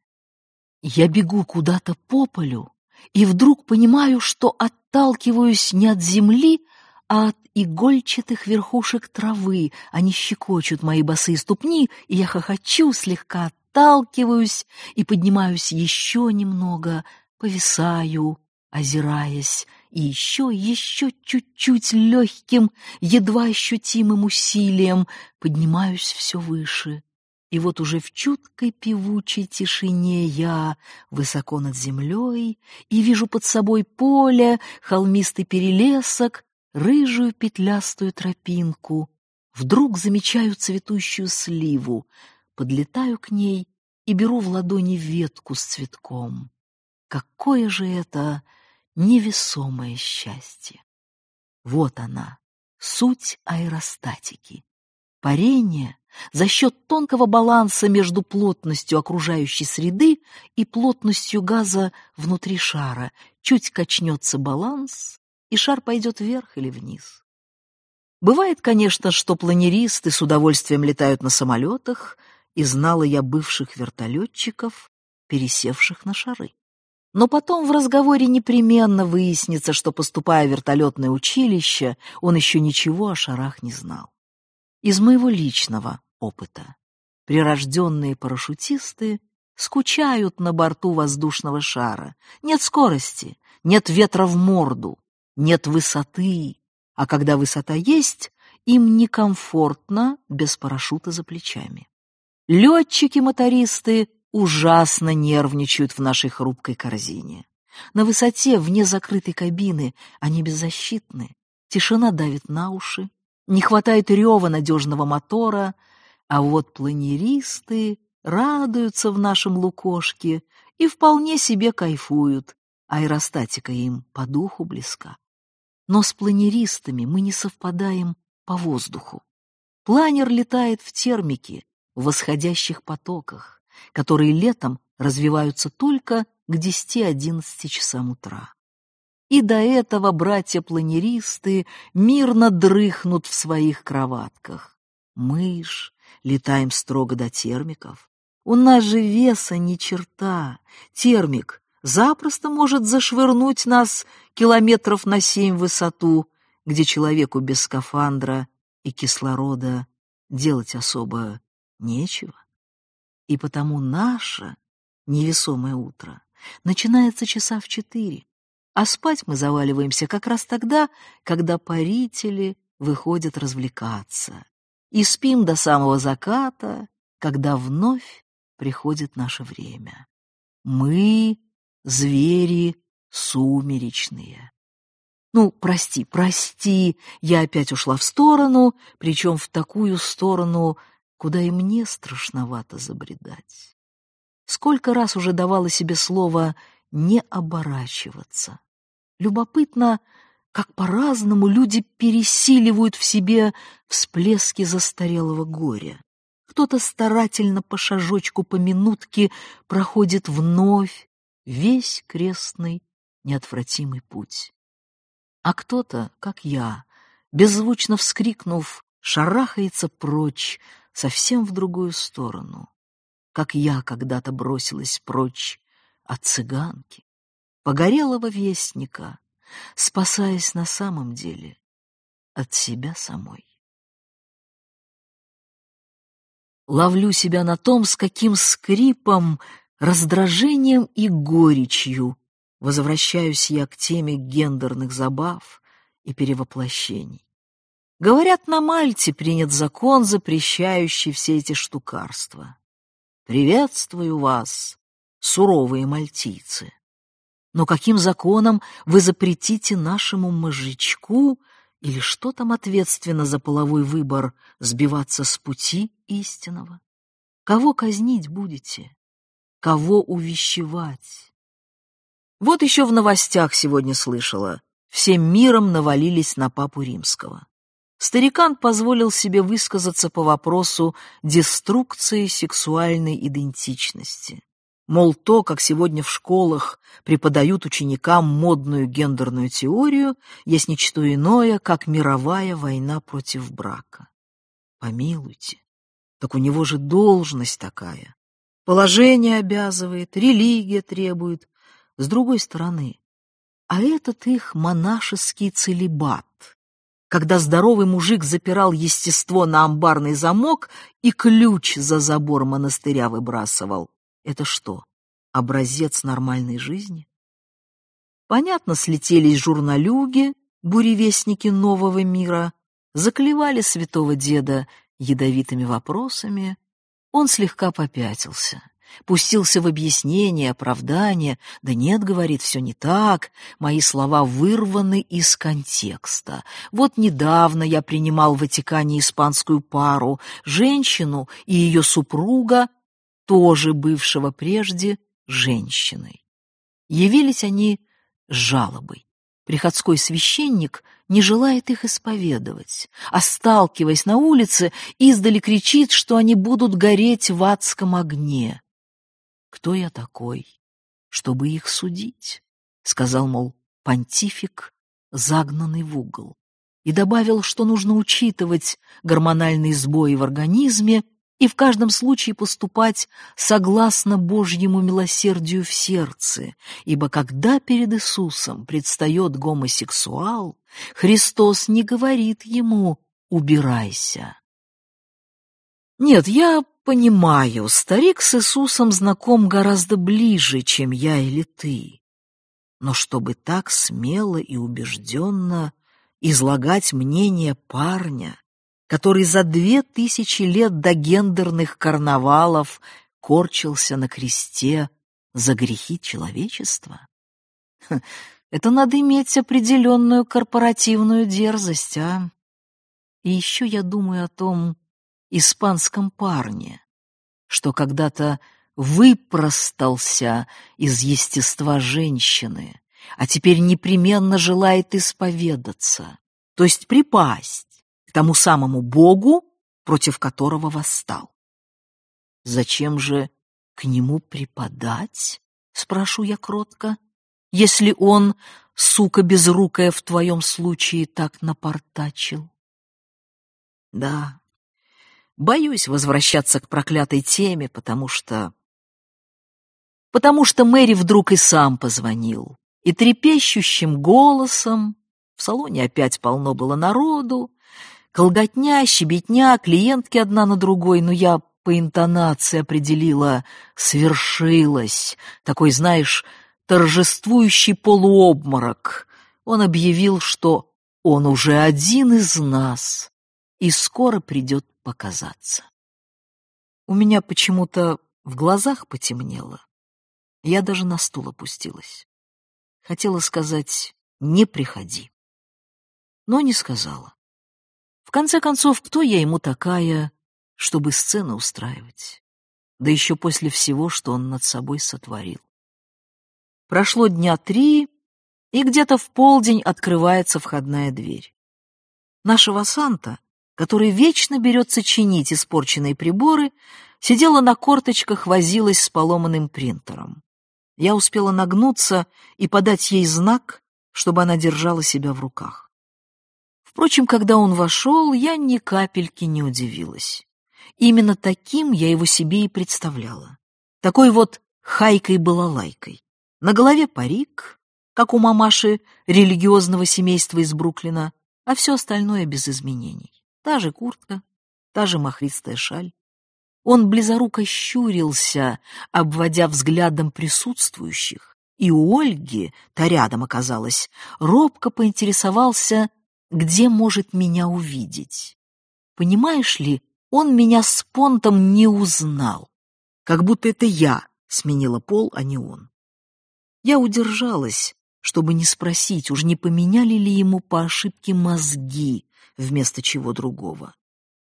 Я бегу куда-то по полю и вдруг понимаю, что отталкиваюсь не от земли, а от игольчатых верхушек травы. Они щекочут мои босые ступни, и я хохочу, слегка отталкиваюсь и поднимаюсь еще немного, повисаю, озираясь, и еще, еще чуть-чуть легким, едва ощутимым усилием поднимаюсь все выше. И вот уже в чуткой певучей тишине я высоко над землей и вижу под собой поле, холмистый перелесок, рыжую петлястую тропинку. Вдруг замечаю цветущую сливу, подлетаю к ней и беру в ладони ветку с цветком. Какое же это невесомое счастье. Вот она, суть аэростатики. Парение за счет тонкого баланса между плотностью окружающей среды и плотностью газа внутри шара. Чуть качнется баланс, и шар пойдет вверх или вниз. Бывает, конечно, что планеристы с удовольствием летают на самолетах, и знала я бывших вертолетчиков, пересевших на шары. Но потом в разговоре непременно выяснится, что, поступая в вертолетное училище, он еще ничего о шарах не знал. Из моего личного опыта. Прирожденные парашютисты скучают на борту воздушного шара. Нет скорости, нет ветра в морду, нет высоты. А когда высота есть, им некомфортно без парашюта за плечами. Летчики-мотористы ужасно нервничают в нашей хрупкой корзине. На высоте, вне закрытой кабины, они беззащитны. Тишина давит на уши, не хватает рева надежного мотора, а вот планеристы радуются в нашем лукошке и вполне себе кайфуют, аэростатика им по духу близка. Но с планеристами мы не совпадаем по воздуху. Планер летает в термике, в восходящих потоках, которые летом развиваются только к 10-11 часам утра. И до этого братья-планеристы мирно дрыхнут в своих кроватках. Мы ж летаем строго до термиков. У нас же веса ни черта. Термик запросто может зашвырнуть нас километров на семь в высоту, где человеку без скафандра и кислорода делать особо нечего. И потому наше невесомое утро начинается часа в четыре, а спать мы заваливаемся как раз тогда, когда парители выходят развлекаться, и спим до самого заката, когда вновь приходит наше время. Мы — звери сумеречные. Ну, прости, прости, я опять ушла в сторону, причем в такую сторону, куда и мне страшновато забредать. Сколько раз уже давала себе слово «не оборачиваться». Любопытно, как по-разному люди пересиливают в себе всплески застарелого горя. Кто-то старательно по шажочку, по минутке проходит вновь весь крестный неотвратимый путь. А кто-то, как я, беззвучно вскрикнув, шарахается прочь, совсем в другую сторону, как я когда-то бросилась прочь от цыганки, погорелого вестника, спасаясь на самом деле от себя самой. Ловлю себя на том, с каким скрипом, раздражением и горечью возвращаюсь я к теме гендерных забав и перевоплощений. Говорят, на Мальте принят закон, запрещающий все эти штукарства. Приветствую вас, суровые мальтийцы. Но каким законом вы запретите нашему мозжечку или что там ответственно за половой выбор сбиваться с пути истинного? Кого казнить будете? Кого увещевать? Вот еще в новостях сегодня слышала. Всем миром навалились на папу римского. Старикан позволил себе высказаться по вопросу деструкции сексуальной идентичности. Мол, то, как сегодня в школах преподают ученикам модную гендерную теорию, есть ничто иное, как мировая война против брака. Помилуйте, так у него же должность такая. Положение обязывает, религия требует. С другой стороны, а этот их монашеский целебат, когда здоровый мужик запирал естество на амбарный замок и ключ за забор монастыря выбрасывал. Это что, образец нормальной жизни? Понятно, слетелись журналюги, буревестники нового мира, заклевали святого деда ядовитыми вопросами. Он слегка попятился. Пустился в объяснение, оправдание. Да нет, говорит, все не так. Мои слова вырваны из контекста. Вот недавно я принимал в Ватикане испанскую пару, женщину и ее супруга, тоже бывшего прежде женщиной. Явились они жалобой. Приходской священник не желает их исповедовать, а, сталкиваясь на улице, издали кричит, что они будут гореть в адском огне. Кто я такой, чтобы их судить? Сказал, мол, понтифик, загнанный в угол. И добавил, что нужно учитывать гормональные сбои в организме и в каждом случае поступать согласно Божьему милосердию в сердце, ибо когда перед Иисусом предстает гомосексуал, Христос не говорит ему «убирайся». Нет, я понимаю, старик с Иисусом знаком гораздо ближе, чем я или ты. Но чтобы так смело и убежденно излагать мнение парня, который за две тысячи лет до гендерных карнавалов корчился на кресте за грехи человечества? Это надо иметь определенную корпоративную дерзость, а? И еще я думаю о том, испанском парне, что когда-то выпростался из естества женщины, а теперь непременно желает исповедаться, то есть припасть к тому самому Богу, против которого восстал. Зачем же к нему преподать? Спрошу я кротко. Если он, сука безрукая, в твоем случае так напортачил. Да, боюсь возвращаться к проклятой теме, потому что... Потому что Мэри вдруг и сам позвонил, и трепещущим голосом, в салоне опять полно было народу, колготня, щебетня, клиентки одна на другой, но я по интонации определила «свершилось», такой, знаешь, торжествующий полуобморок. Он объявил, что он уже один из нас и скоро придет показаться. У меня почему-то в глазах потемнело. Я даже на стул опустилась. Хотела сказать «не приходи», но не сказала. В конце концов, кто я ему такая, чтобы сцены устраивать? Да еще после всего, что он над собой сотворил. Прошло дня три, и где-то в полдень открывается входная дверь. Нашего Санта, который вечно берется чинить испорченные приборы, сидела на корточках, возилась с поломанным принтером. Я успела нагнуться и подать ей знак, чтобы она держала себя в руках. Впрочем, когда он вошел, я ни капельки не удивилась. Именно таким я его себе и представляла. Такой вот хайкой-балалайкой. На голове парик, как у мамаши религиозного семейства из Бруклина, а все остальное без изменений. Та же куртка, та же махристая шаль. Он близоруко щурился, обводя взглядом присутствующих, и у Ольги, та рядом оказалась, робко поинтересовался, где может меня увидеть. Понимаешь ли, он меня с понтом не узнал, как будто это я сменила пол, а не он. Я удержалась, чтобы не спросить, уж не поменяли ли ему по ошибке мозги вместо чего другого.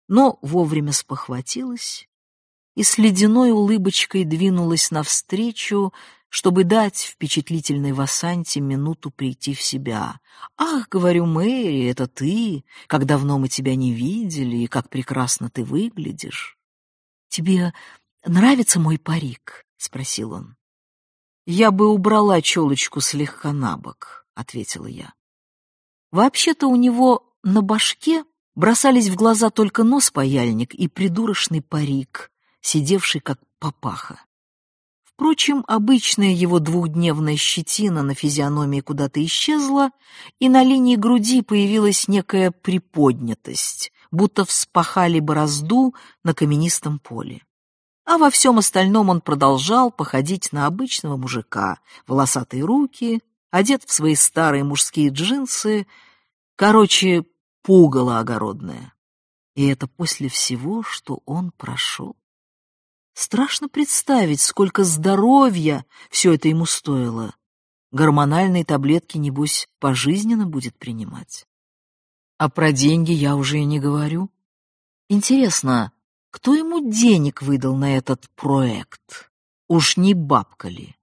Но вовремя спохватилась и с ледяной улыбочкой двинулась навстречу, чтобы дать впечатлительной Васанте минуту прийти в себя. «Ах, — говорю, Мэри, это ты! Как давно мы тебя не видели, и как прекрасно ты выглядишь!» «Тебе нравится мой парик?» — спросил он. «Я бы убрала челочку слегка на бок», — ответила я. Вообще-то у него на башке бросались в глаза только нос-паяльник и придурочный парик, сидевший как папаха. Впрочем, обычная его двухдневная щетина на физиономии куда-то исчезла, и на линии груди появилась некая приподнятость, будто вспахали борозду на каменистом поле. А во всем остальном он продолжал походить на обычного мужика, волосатые руки, одет в свои старые мужские джинсы, короче, пугало огородное. И это после всего, что он прошел. Страшно представить, сколько здоровья все это ему стоило. Гормональные таблетки, небось, пожизненно будет принимать. А про деньги я уже и не говорю. Интересно, кто ему денег выдал на этот проект? Уж не бабка ли?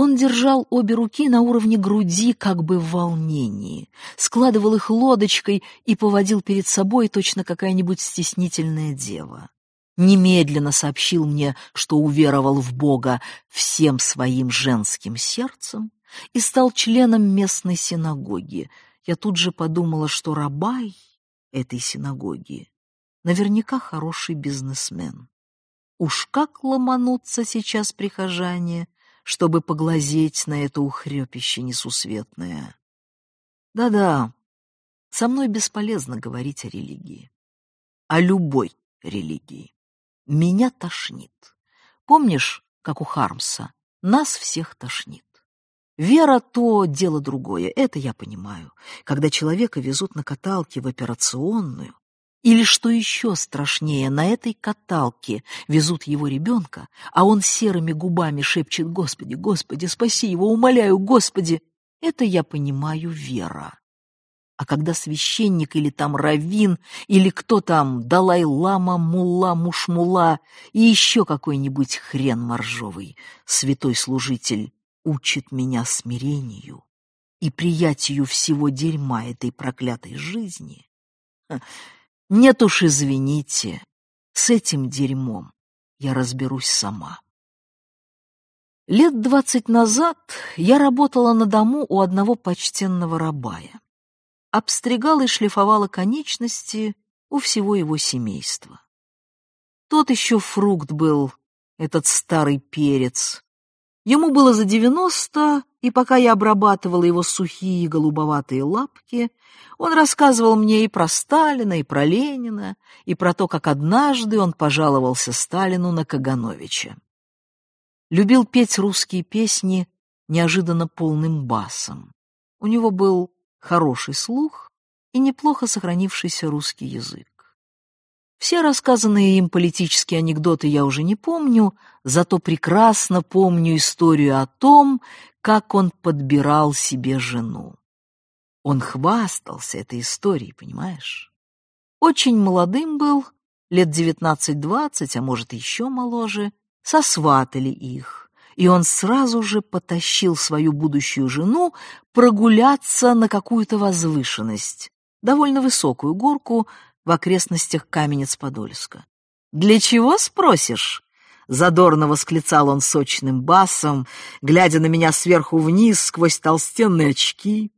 Он держал обе руки на уровне груди, как бы в волнении, складывал их лодочкой и поводил перед собой точно какая-нибудь стеснительная дева немедленно сообщил мне, что уверовал в Бога всем своим женским сердцем и стал членом местной синагоги. Я тут же подумала, что рабай этой синагоги наверняка хороший бизнесмен. Уж как ломанутся сейчас прихожане, чтобы поглазеть на это ухрепище несусветное. Да-да, со мной бесполезно говорить о религии. О любой религии. Меня тошнит. Помнишь, как у Хармса? Нас всех тошнит. Вера — то дело другое, это я понимаю. Когда человека везут на каталке в операционную, или, что еще страшнее, на этой каталке везут его ребенка, а он серыми губами шепчет «Господи, Господи, спаси его, умоляю, Господи!» Это я понимаю вера. А когда священник или там раввин, или кто там, Далай-лама, мулла, мушмула и еще какой-нибудь хрен моржовый, святой служитель, учит меня смирению и приятию всего дерьма этой проклятой жизни, нет уж, извините, с этим дерьмом я разберусь сама. Лет двадцать назад я работала на дому у одного почтенного рабая. Обстригала и шлифовала конечности у всего его семейства. Тот еще фрукт был, этот старый перец. Ему было за девяносто, и пока я обрабатывала его сухие голубоватые лапки, он рассказывал мне и про Сталина, и про Ленина, и про то, как однажды он пожаловался Сталину на Кагановича любил петь русские песни неожиданно полным басом. У него был хороший слух и неплохо сохранившийся русский язык. Все рассказанные им политические анекдоты я уже не помню, зато прекрасно помню историю о том, как он подбирал себе жену. Он хвастался этой историей, понимаешь? Очень молодым был, лет девятнадцать-двадцать, а может, еще моложе, сосватали их, и он сразу же потащил свою будущую жену прогуляться на какую-то возвышенность, довольно высокую горку в окрестностях Каменец-Подольска. «Для чего, спросишь?» Задорно восклицал он сочным басом, глядя на меня сверху вниз сквозь толстенные очки,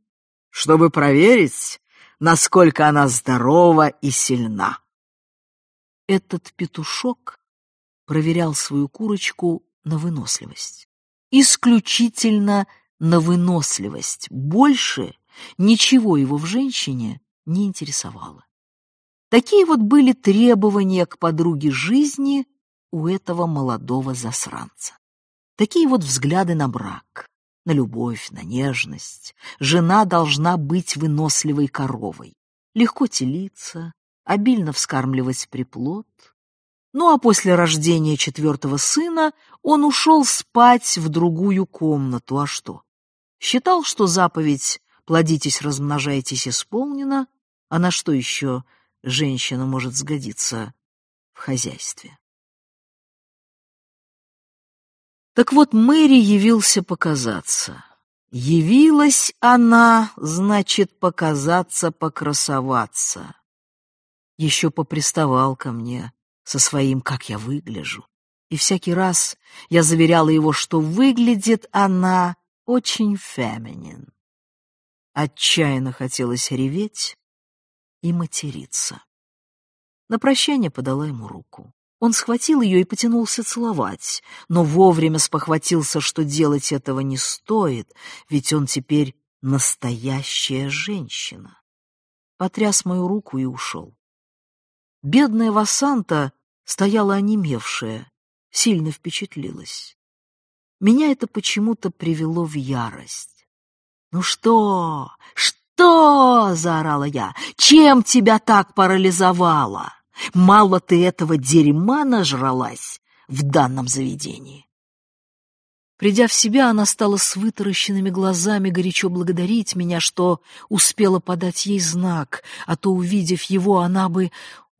чтобы проверить, насколько она здорова и сильна. Этот петушок проверял свою курочку на выносливость. Исключительно на выносливость. Больше ничего его в женщине не интересовало. Такие вот были требования к подруге жизни у этого молодого засранца. Такие вот взгляды на брак, на любовь, на нежность. Жена должна быть выносливой коровой, легко телиться, обильно вскармливать приплод, ну а после рождения четвертого сына он ушел спать в другую комнату. А что? Считал, что заповедь «плодитесь, размножайтесь» исполнена, а на что еще женщина может сгодиться в хозяйстве? Так вот, Мэри явился показаться. Явилась она, значит, показаться, покрасоваться. Еще поприставал ко мне со своим «как я выгляжу». И всякий раз я заверяла его, что выглядит она очень феминин. Отчаянно хотелось реветь и материться. На прощание подала ему руку. Он схватил ее и потянулся целовать, но вовремя спохватился, что делать этого не стоит, ведь он теперь настоящая женщина. Потряс мою руку и ушел. Бедная Васанта стояла онемевшая, сильно впечатлилась. Меня это почему-то привело в ярость. «Ну что? Что?» — заорала я. «Чем тебя так парализовало? Мало ты этого дерьма нажралась в данном заведении?» Придя в себя, она стала с вытаращенными глазами горячо благодарить меня, что успела подать ей знак, а то, увидев его, она бы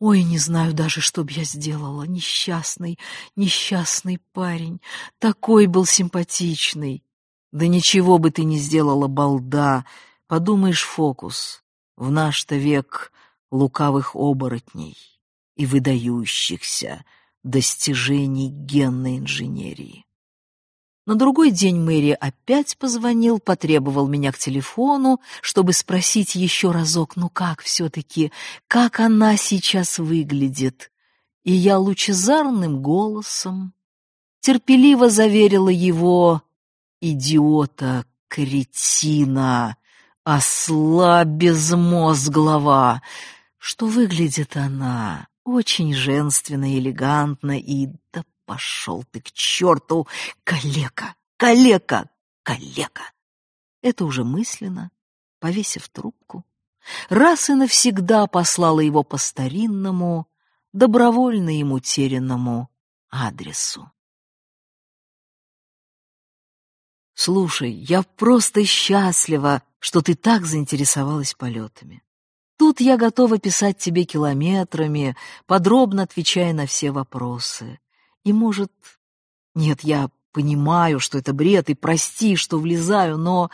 Ой, не знаю даже, что б я сделала. Несчастный, несчастный парень. Такой был симпатичный. Да ничего бы ты не сделала, балда. Подумаешь, фокус. В наш-то век лукавых оборотней и выдающихся достижений генной инженерии. На другой день Мэри опять позвонил, потребовал меня к телефону, чтобы спросить еще разок, ну как все-таки, как она сейчас выглядит. И я лучезарным голосом терпеливо заверила его «Идиота, кретина, осла безмозглого», что выглядит она очень женственно и элегантно и да Пошел ты к черту, калека, калека, калека. Это уже мысленно, повесив трубку, раз и навсегда послала его по старинному, добровольно ему терянному адресу. Слушай, я просто счастлива, что ты так заинтересовалась полетами. Тут я готова писать тебе километрами, подробно отвечая на все вопросы. И, может... Нет, я понимаю, что это бред, и прости, что влезаю, но...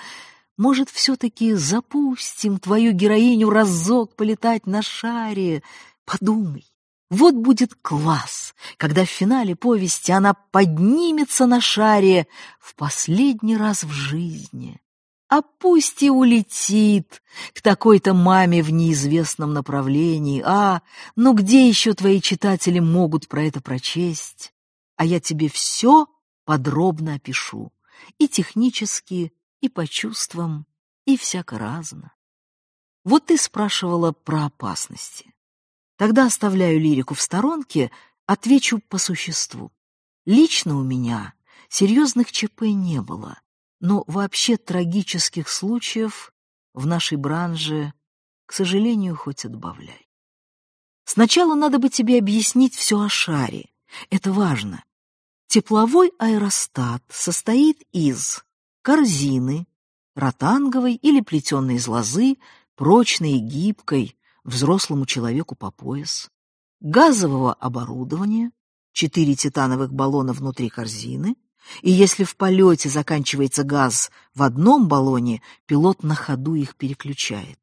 Может, все-таки запустим твою героиню разок полетать на шаре? Подумай, Вот будет класс, когда в финале повести она поднимется на шаре в последний раз в жизни. А пусть и улетит к такой-то маме в неизвестном направлении. А, ну где еще твои читатели могут про это прочесть? А я тебе все подробно опишу. И технически, и по чувствам, и всяко разно. Вот ты спрашивала про опасности. Тогда оставляю лирику в сторонке, отвечу по существу. Лично у меня серьезных ЧП не было, но вообще трагических случаев в нашей бранже, к сожалению, хоть отбавляй. Сначала надо бы тебе объяснить все о шаре. Это важно. Тепловой аэростат состоит из корзины, ротанговой или плетеной из лозы, прочной и гибкой, взрослому человеку по пояс, газового оборудования, четыре титановых баллона внутри корзины, и если в полете заканчивается газ в одном баллоне, пилот на ходу их переключает.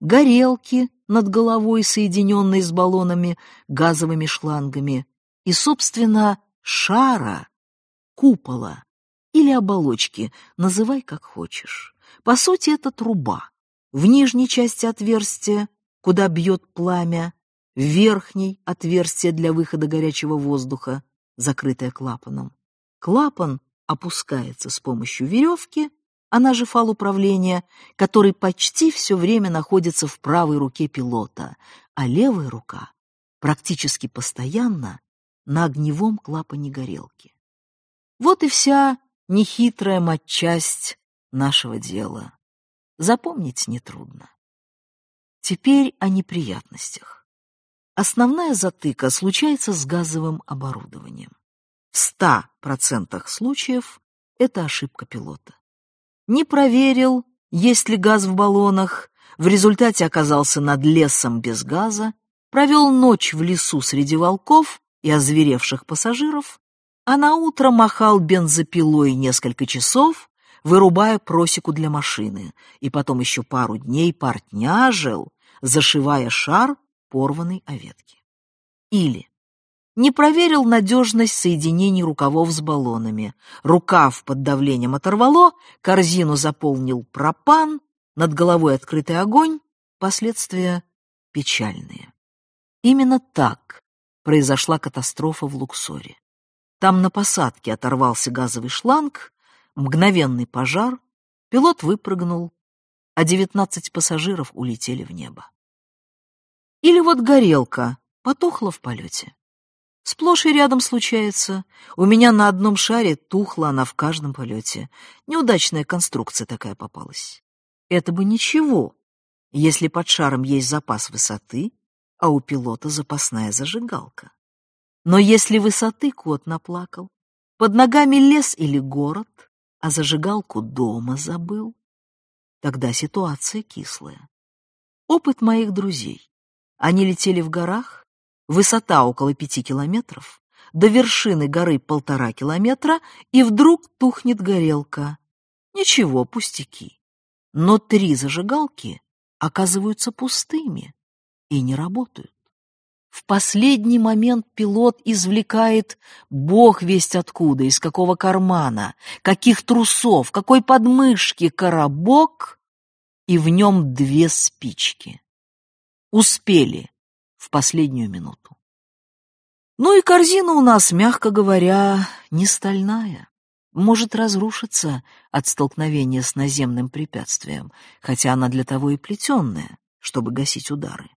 Горелки над головой, соединенные с баллонами, газовыми шлангами, и, собственно, шара, купола или оболочки, называй как хочешь. По сути, это труба. В нижней части отверстия куда бьет пламя, в верхней отверстие для выхода горячего воздуха, закрытое клапаном. Клапан опускается с помощью веревки, она же фал управления, который почти все время находится в правой руке пилота, а левая рука практически постоянно на огневом клапане горелки. Вот и вся нехитрая матчасть нашего дела. Запомнить нетрудно. Теперь о неприятностях. Основная затыка случается с газовым оборудованием. В 100% случаев это ошибка пилота. Не проверил, есть ли газ в баллонах, в результате оказался над лесом без газа, провел ночь в лесу среди волков и озверевших пассажиров, а на утро махал бензопилой несколько часов, вырубая просеку для машины, и потом еще пару дней портняжил, зашивая шар порванной оветки. Или не проверил надежность соединений рукавов с баллонами. Рукав под давлением оторвало, корзину заполнил пропан, над головой открытый огонь, последствия печальные. Именно так произошла катастрофа в Луксоре. Там на посадке оторвался газовый шланг, мгновенный пожар, пилот выпрыгнул, а девятнадцать пассажиров улетели в небо. Или вот горелка потухла в полете. Сплошь и рядом случается. У меня на одном шаре тухла она в каждом полете. Неудачная конструкция такая попалась. Это бы ничего, если под шаром есть запас высоты, а у пилота запасная зажигалка. Но если высоты кот наплакал, под ногами лес или город, а зажигалку дома забыл, Тогда ситуация кислая. Опыт моих друзей. Они летели в горах, высота около пяти километров, до вершины горы полтора километра, и вдруг тухнет горелка. Ничего, пустяки. Но три зажигалки оказываются пустыми и не работают. В последний момент пилот извлекает бог весть откуда, из какого кармана, каких трусов, какой подмышки коробок и в нем две спички. Успели в последнюю минуту. Ну и корзина у нас, мягко говоря, не стальная. Может разрушиться от столкновения с наземным препятствием, хотя она для того и плетенная, чтобы гасить удары.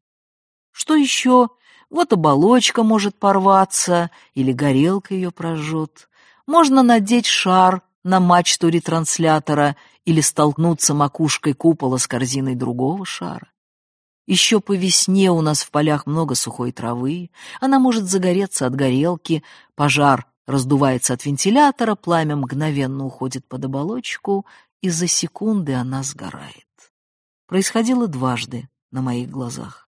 Что еще? Вот оболочка может порваться, или горелка ее прожжет. Можно надеть шар на мачту ретранслятора или столкнуться макушкой купола с корзиной другого шара. Еще по весне у нас в полях много сухой травы, она может загореться от горелки, пожар раздувается от вентилятора, пламя мгновенно уходит под оболочку, и за секунды она сгорает. Происходило дважды на моих глазах.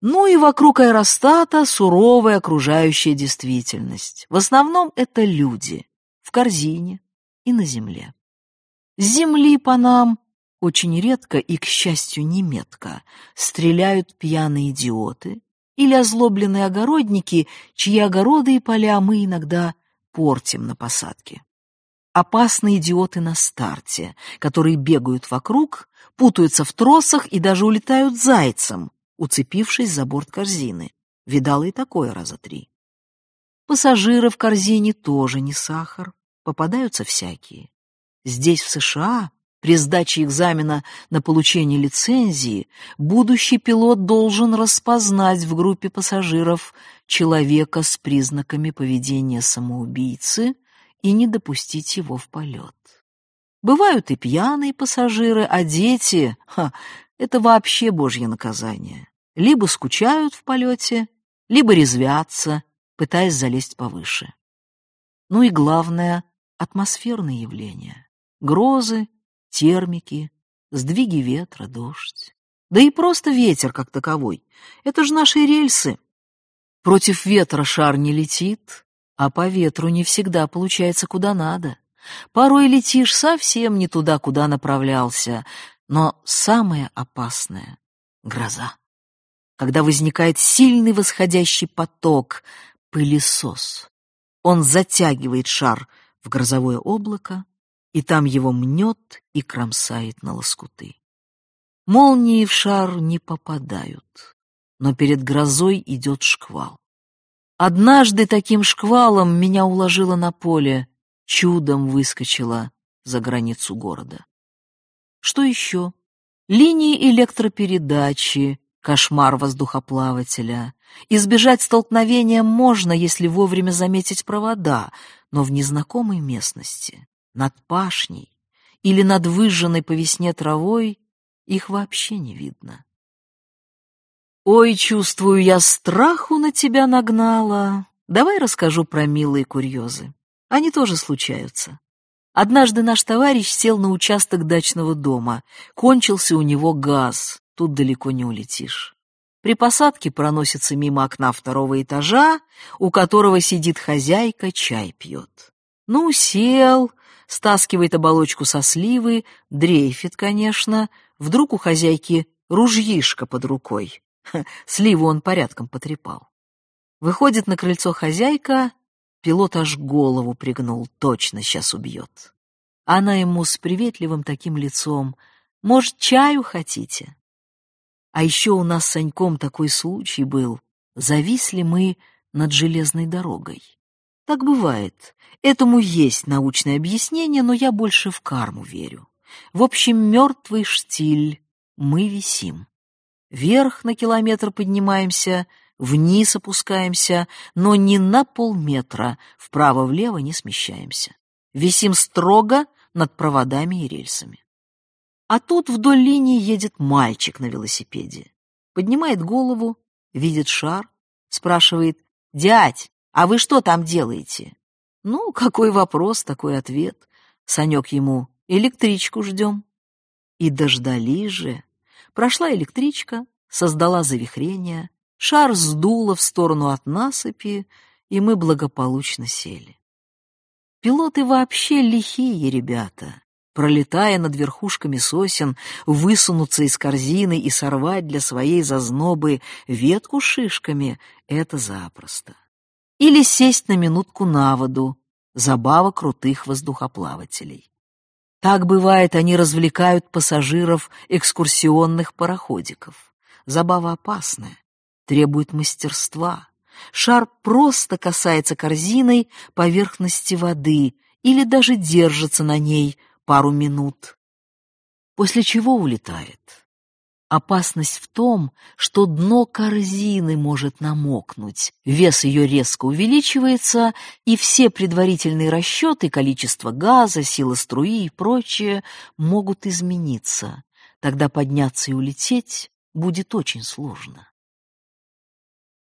Ну и вокруг аэростата суровая окружающая действительность. В основном это люди в корзине и на земле. Земли по нам очень редко и, к счастью, неметко стреляют пьяные идиоты или озлобленные огородники, чьи огороды и поля мы иногда портим на посадке. Опасные идиоты на старте, которые бегают вокруг, путаются в тросах и даже улетают зайцем, уцепившись за борт корзины. Видала и такое раза три. Пассажиры в корзине тоже не сахар, попадаются всякие. Здесь, в США, при сдаче экзамена на получение лицензии будущий пилот должен распознать в группе пассажиров человека с признаками поведения самоубийцы и не допустить его в полет. Бывают и пьяные пассажиры, а дети ха, — это вообще божье наказание. Либо скучают в полете, либо резвятся, пытаясь залезть повыше. Ну и главное — атмосферные явления. Грозы, термики, сдвиги ветра, дождь. Да и просто ветер как таковой. Это же наши рельсы. Против ветра шар не летит, а по ветру не всегда получается куда надо. Порой летишь совсем не туда, куда направлялся. Но самое опасное — гроза. Когда возникает сильный восходящий поток, пылесос. Он затягивает шар в грозовое облако, и там его мнет и кромсает на лоскуты. Молнии в шар не попадают, но перед грозой идет шквал. Однажды таким шквалом меня уложило на поле, чудом выскочила за границу города. Что еще? Линии электропередачи, кошмар воздухоплавателя. Избежать столкновения можно, если вовремя заметить провода, но в незнакомой местности над пашней или над выжженной по весне травой их вообще не видно. Ой, чувствую, я страху на тебя нагнала. Давай расскажу про милые курьезы. Они тоже случаются. Однажды наш товарищ сел на участок дачного дома. Кончился у него газ. Тут далеко не улетишь. При посадке проносится мимо окна второго этажа, у которого сидит хозяйка, чай пьет. Ну, сел, стаскивает оболочку со сливы, дрейфит, конечно. Вдруг у хозяйки ружьишко под рукой. Ха, сливу он порядком потрепал. Выходит на крыльцо хозяйка, пилот аж голову пригнул, точно сейчас убьет. Она ему с приветливым таким лицом, «Может, чаю хотите?» А еще у нас с Саньком такой случай был. Зависли мы над железной дорогой. Так бывает. Этому есть научное объяснение, но я больше в карму верю. В общем, мертвый штиль. Мы висим. Вверх на километр поднимаемся, вниз опускаемся, но не на полметра, вправо-влево не смещаемся. Висим строго над проводами и рельсами. А тут вдоль линии едет мальчик на велосипеде. Поднимает голову, видит шар, спрашивает, «Дядь, а вы что там делаете? Ну, какой вопрос, такой ответ. Санек ему, электричку ждем. И дождались же. Прошла электричка, создала завихрение, шар сдуло в сторону от насыпи, и мы благополучно сели. Пилоты вообще лихие ребята. Пролетая над верхушками сосен, высунуться из корзины и сорвать для своей зазнобы ветку шишками — это запросто или сесть на минутку на воду, забава крутых воздухоплавателей. Так бывает, они развлекают пассажиров экскурсионных пароходиков. Забава опасная, требует мастерства. Шар просто касается корзиной поверхности воды или даже держится на ней пару минут, после чего улетает. Опасность в том, что дно корзины может намокнуть, вес ее резко увеличивается, и все предварительные расчеты, количество газа, сила струи и прочее могут измениться. Тогда подняться и улететь будет очень сложно.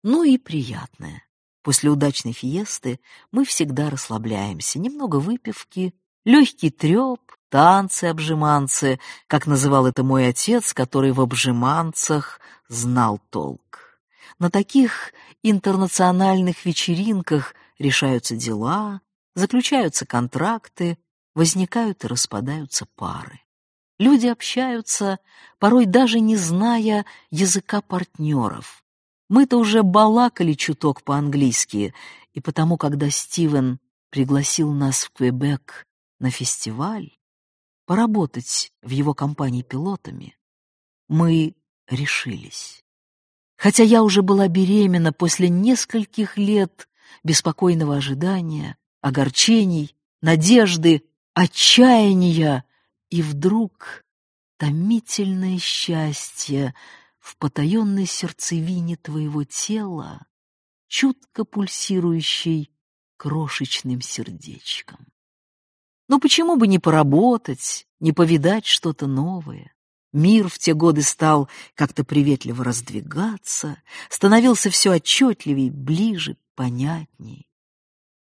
Ну и приятное. После удачной фиесты мы всегда расслабляемся, немного выпивки, легкий треп, танцы-обжиманцы, как называл это мой отец, который в обжиманцах знал толк. На таких интернациональных вечеринках решаются дела, заключаются контракты, возникают и распадаются пары. Люди общаются, порой даже не зная языка партнеров. Мы-то уже балакали чуток по-английски, и потому, когда Стивен пригласил нас в Квебек на фестиваль, поработать в его компании пилотами, мы решились. Хотя я уже была беременна после нескольких лет беспокойного ожидания, огорчений, надежды, отчаяния, и вдруг томительное счастье в потаенной сердцевине твоего тела, чутко пульсирующей крошечным сердечком. Но почему бы не поработать, не повидать что-то новое? Мир в те годы стал как-то приветливо раздвигаться, становился все отчетливее, ближе, понятнее.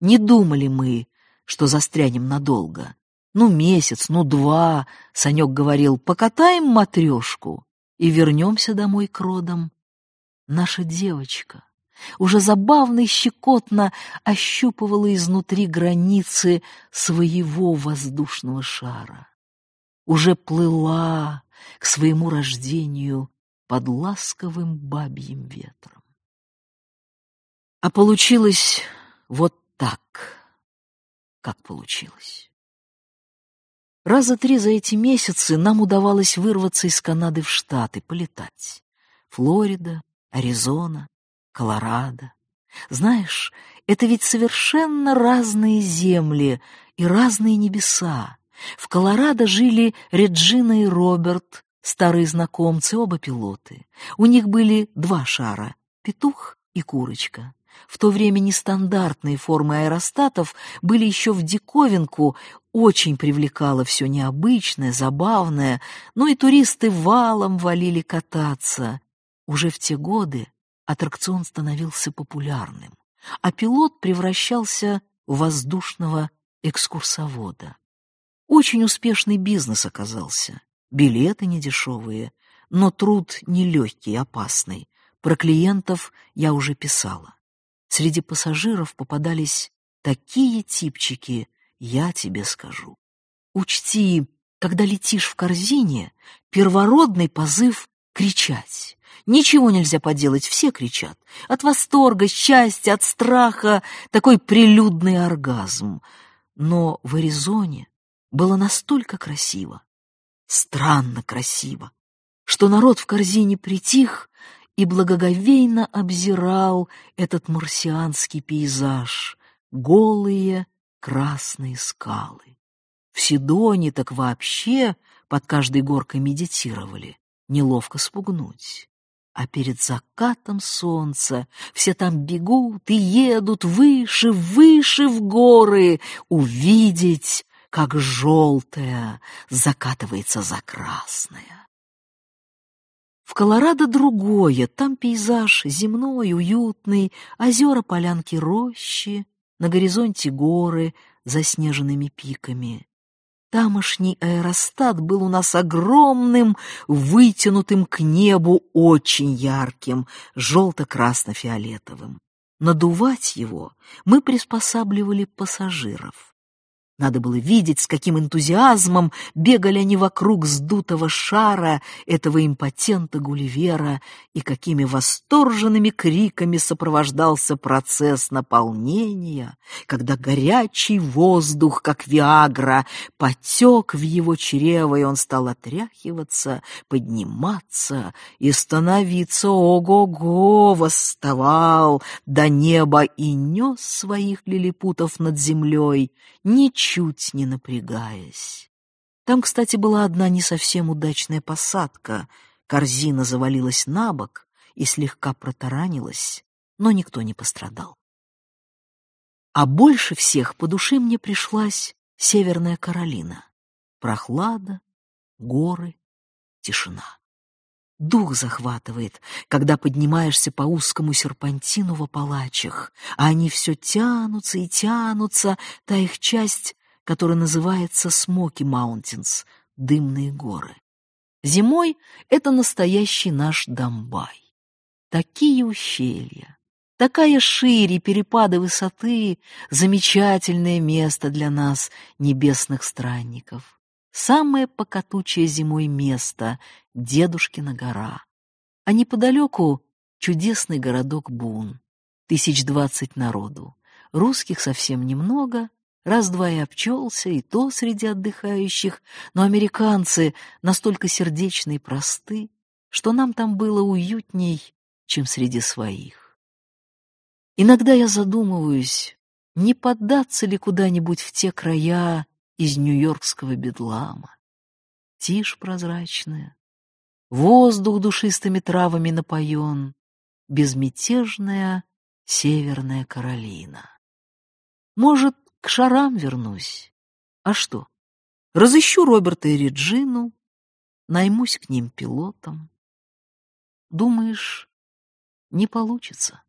Не думали мы, что застрянем надолго. Ну, месяц, ну, два, Санек говорил, покатаем матрешку и вернемся домой к родам. Наша девочка уже забавно и щекотно ощупывала изнутри границы своего воздушного шара. Уже плыла к своему рождению под ласковым бабьим ветром. А получилось вот так, как получилось. Раза три за эти месяцы нам удавалось вырваться из Канады в Штаты, полетать. Флорида, Аризона, Колорадо. Знаешь, это ведь совершенно разные земли и разные небеса. В Колорадо жили Реджина и Роберт, старые знакомцы, оба пилоты. У них были два шара — петух и курочка. В то время нестандартные формы аэростатов были еще в диковинку, очень привлекало все необычное, забавное, но и туристы валом валили кататься. Уже в те годы аттракцион становился популярным, а пилот превращался в воздушного экскурсовода. Очень успешный бизнес оказался. Билеты недешевые, но труд нелегкий и опасный. Про клиентов я уже писала. Среди пассажиров попадались такие типчики, я тебе скажу. Учти, когда летишь в корзине, первородный позыв кричать. Ничего нельзя поделать, все кричат. От восторга, счастья, от страха, такой прилюдный оргазм. Но в Аризоне было настолько красиво, странно красиво, что народ в корзине притих и благоговейно обзирал этот марсианский пейзаж, голые красные скалы. В Сидоне так вообще под каждой горкой медитировали, неловко спугнуть. А перед закатом солнца все там бегут и едут выше, выше в горы, увидеть, как желтое закатывается за красное. В Колорадо другое, там пейзаж земной, уютный, озера, полянки, рощи, на горизонте горы заснеженными пиками. Тамошний аэростат был у нас огромным, вытянутым к небу, очень ярким, желто-красно-фиолетовым. Надувать его мы приспосабливали пассажиров. Надо было видеть, с каким энтузиазмом бегали они вокруг сдутого шара этого импотента Гулливера и какими восторженными криками сопровождался процесс наполнения, когда горячий воздух, как виагра, потек в его чрево, и он стал отряхиваться, подниматься и становиться ого-го, восставал до неба и нес своих лилипутов над землей, ничего ничуть не напрягаясь. Там, кстати, была одна не совсем удачная посадка. Корзина завалилась на бок и слегка протаранилась, но никто не пострадал. А больше всех по душе мне пришлась Северная Каролина. Прохлада, горы, тишина. Дух захватывает, когда поднимаешься по узкому серпантину в Аппалачах, а они все тянутся и тянутся, та их часть, которая называется Смоки Маунтинс, дымные горы. Зимой это настоящий наш Домбай. Такие ущелья, такая шире, перепады высоты, замечательное место для нас, небесных странников самое покатучее зимой место — Дедушкина гора. А неподалеку чудесный городок Бун. Тысяч двадцать народу. Русских совсем немного, раз-два и обчелся, и то среди отдыхающих, но американцы настолько сердечны и просты, что нам там было уютней, чем среди своих. Иногда я задумываюсь, не поддаться ли куда-нибудь в те края из нью-йоркского бедлама. Тишь прозрачная, воздух душистыми травами напоен, безмятежная северная Каролина. Может, к шарам вернусь. А что? Разыщу Роберта и Реджину, наймусь к ним пилотом. Думаешь, не получится?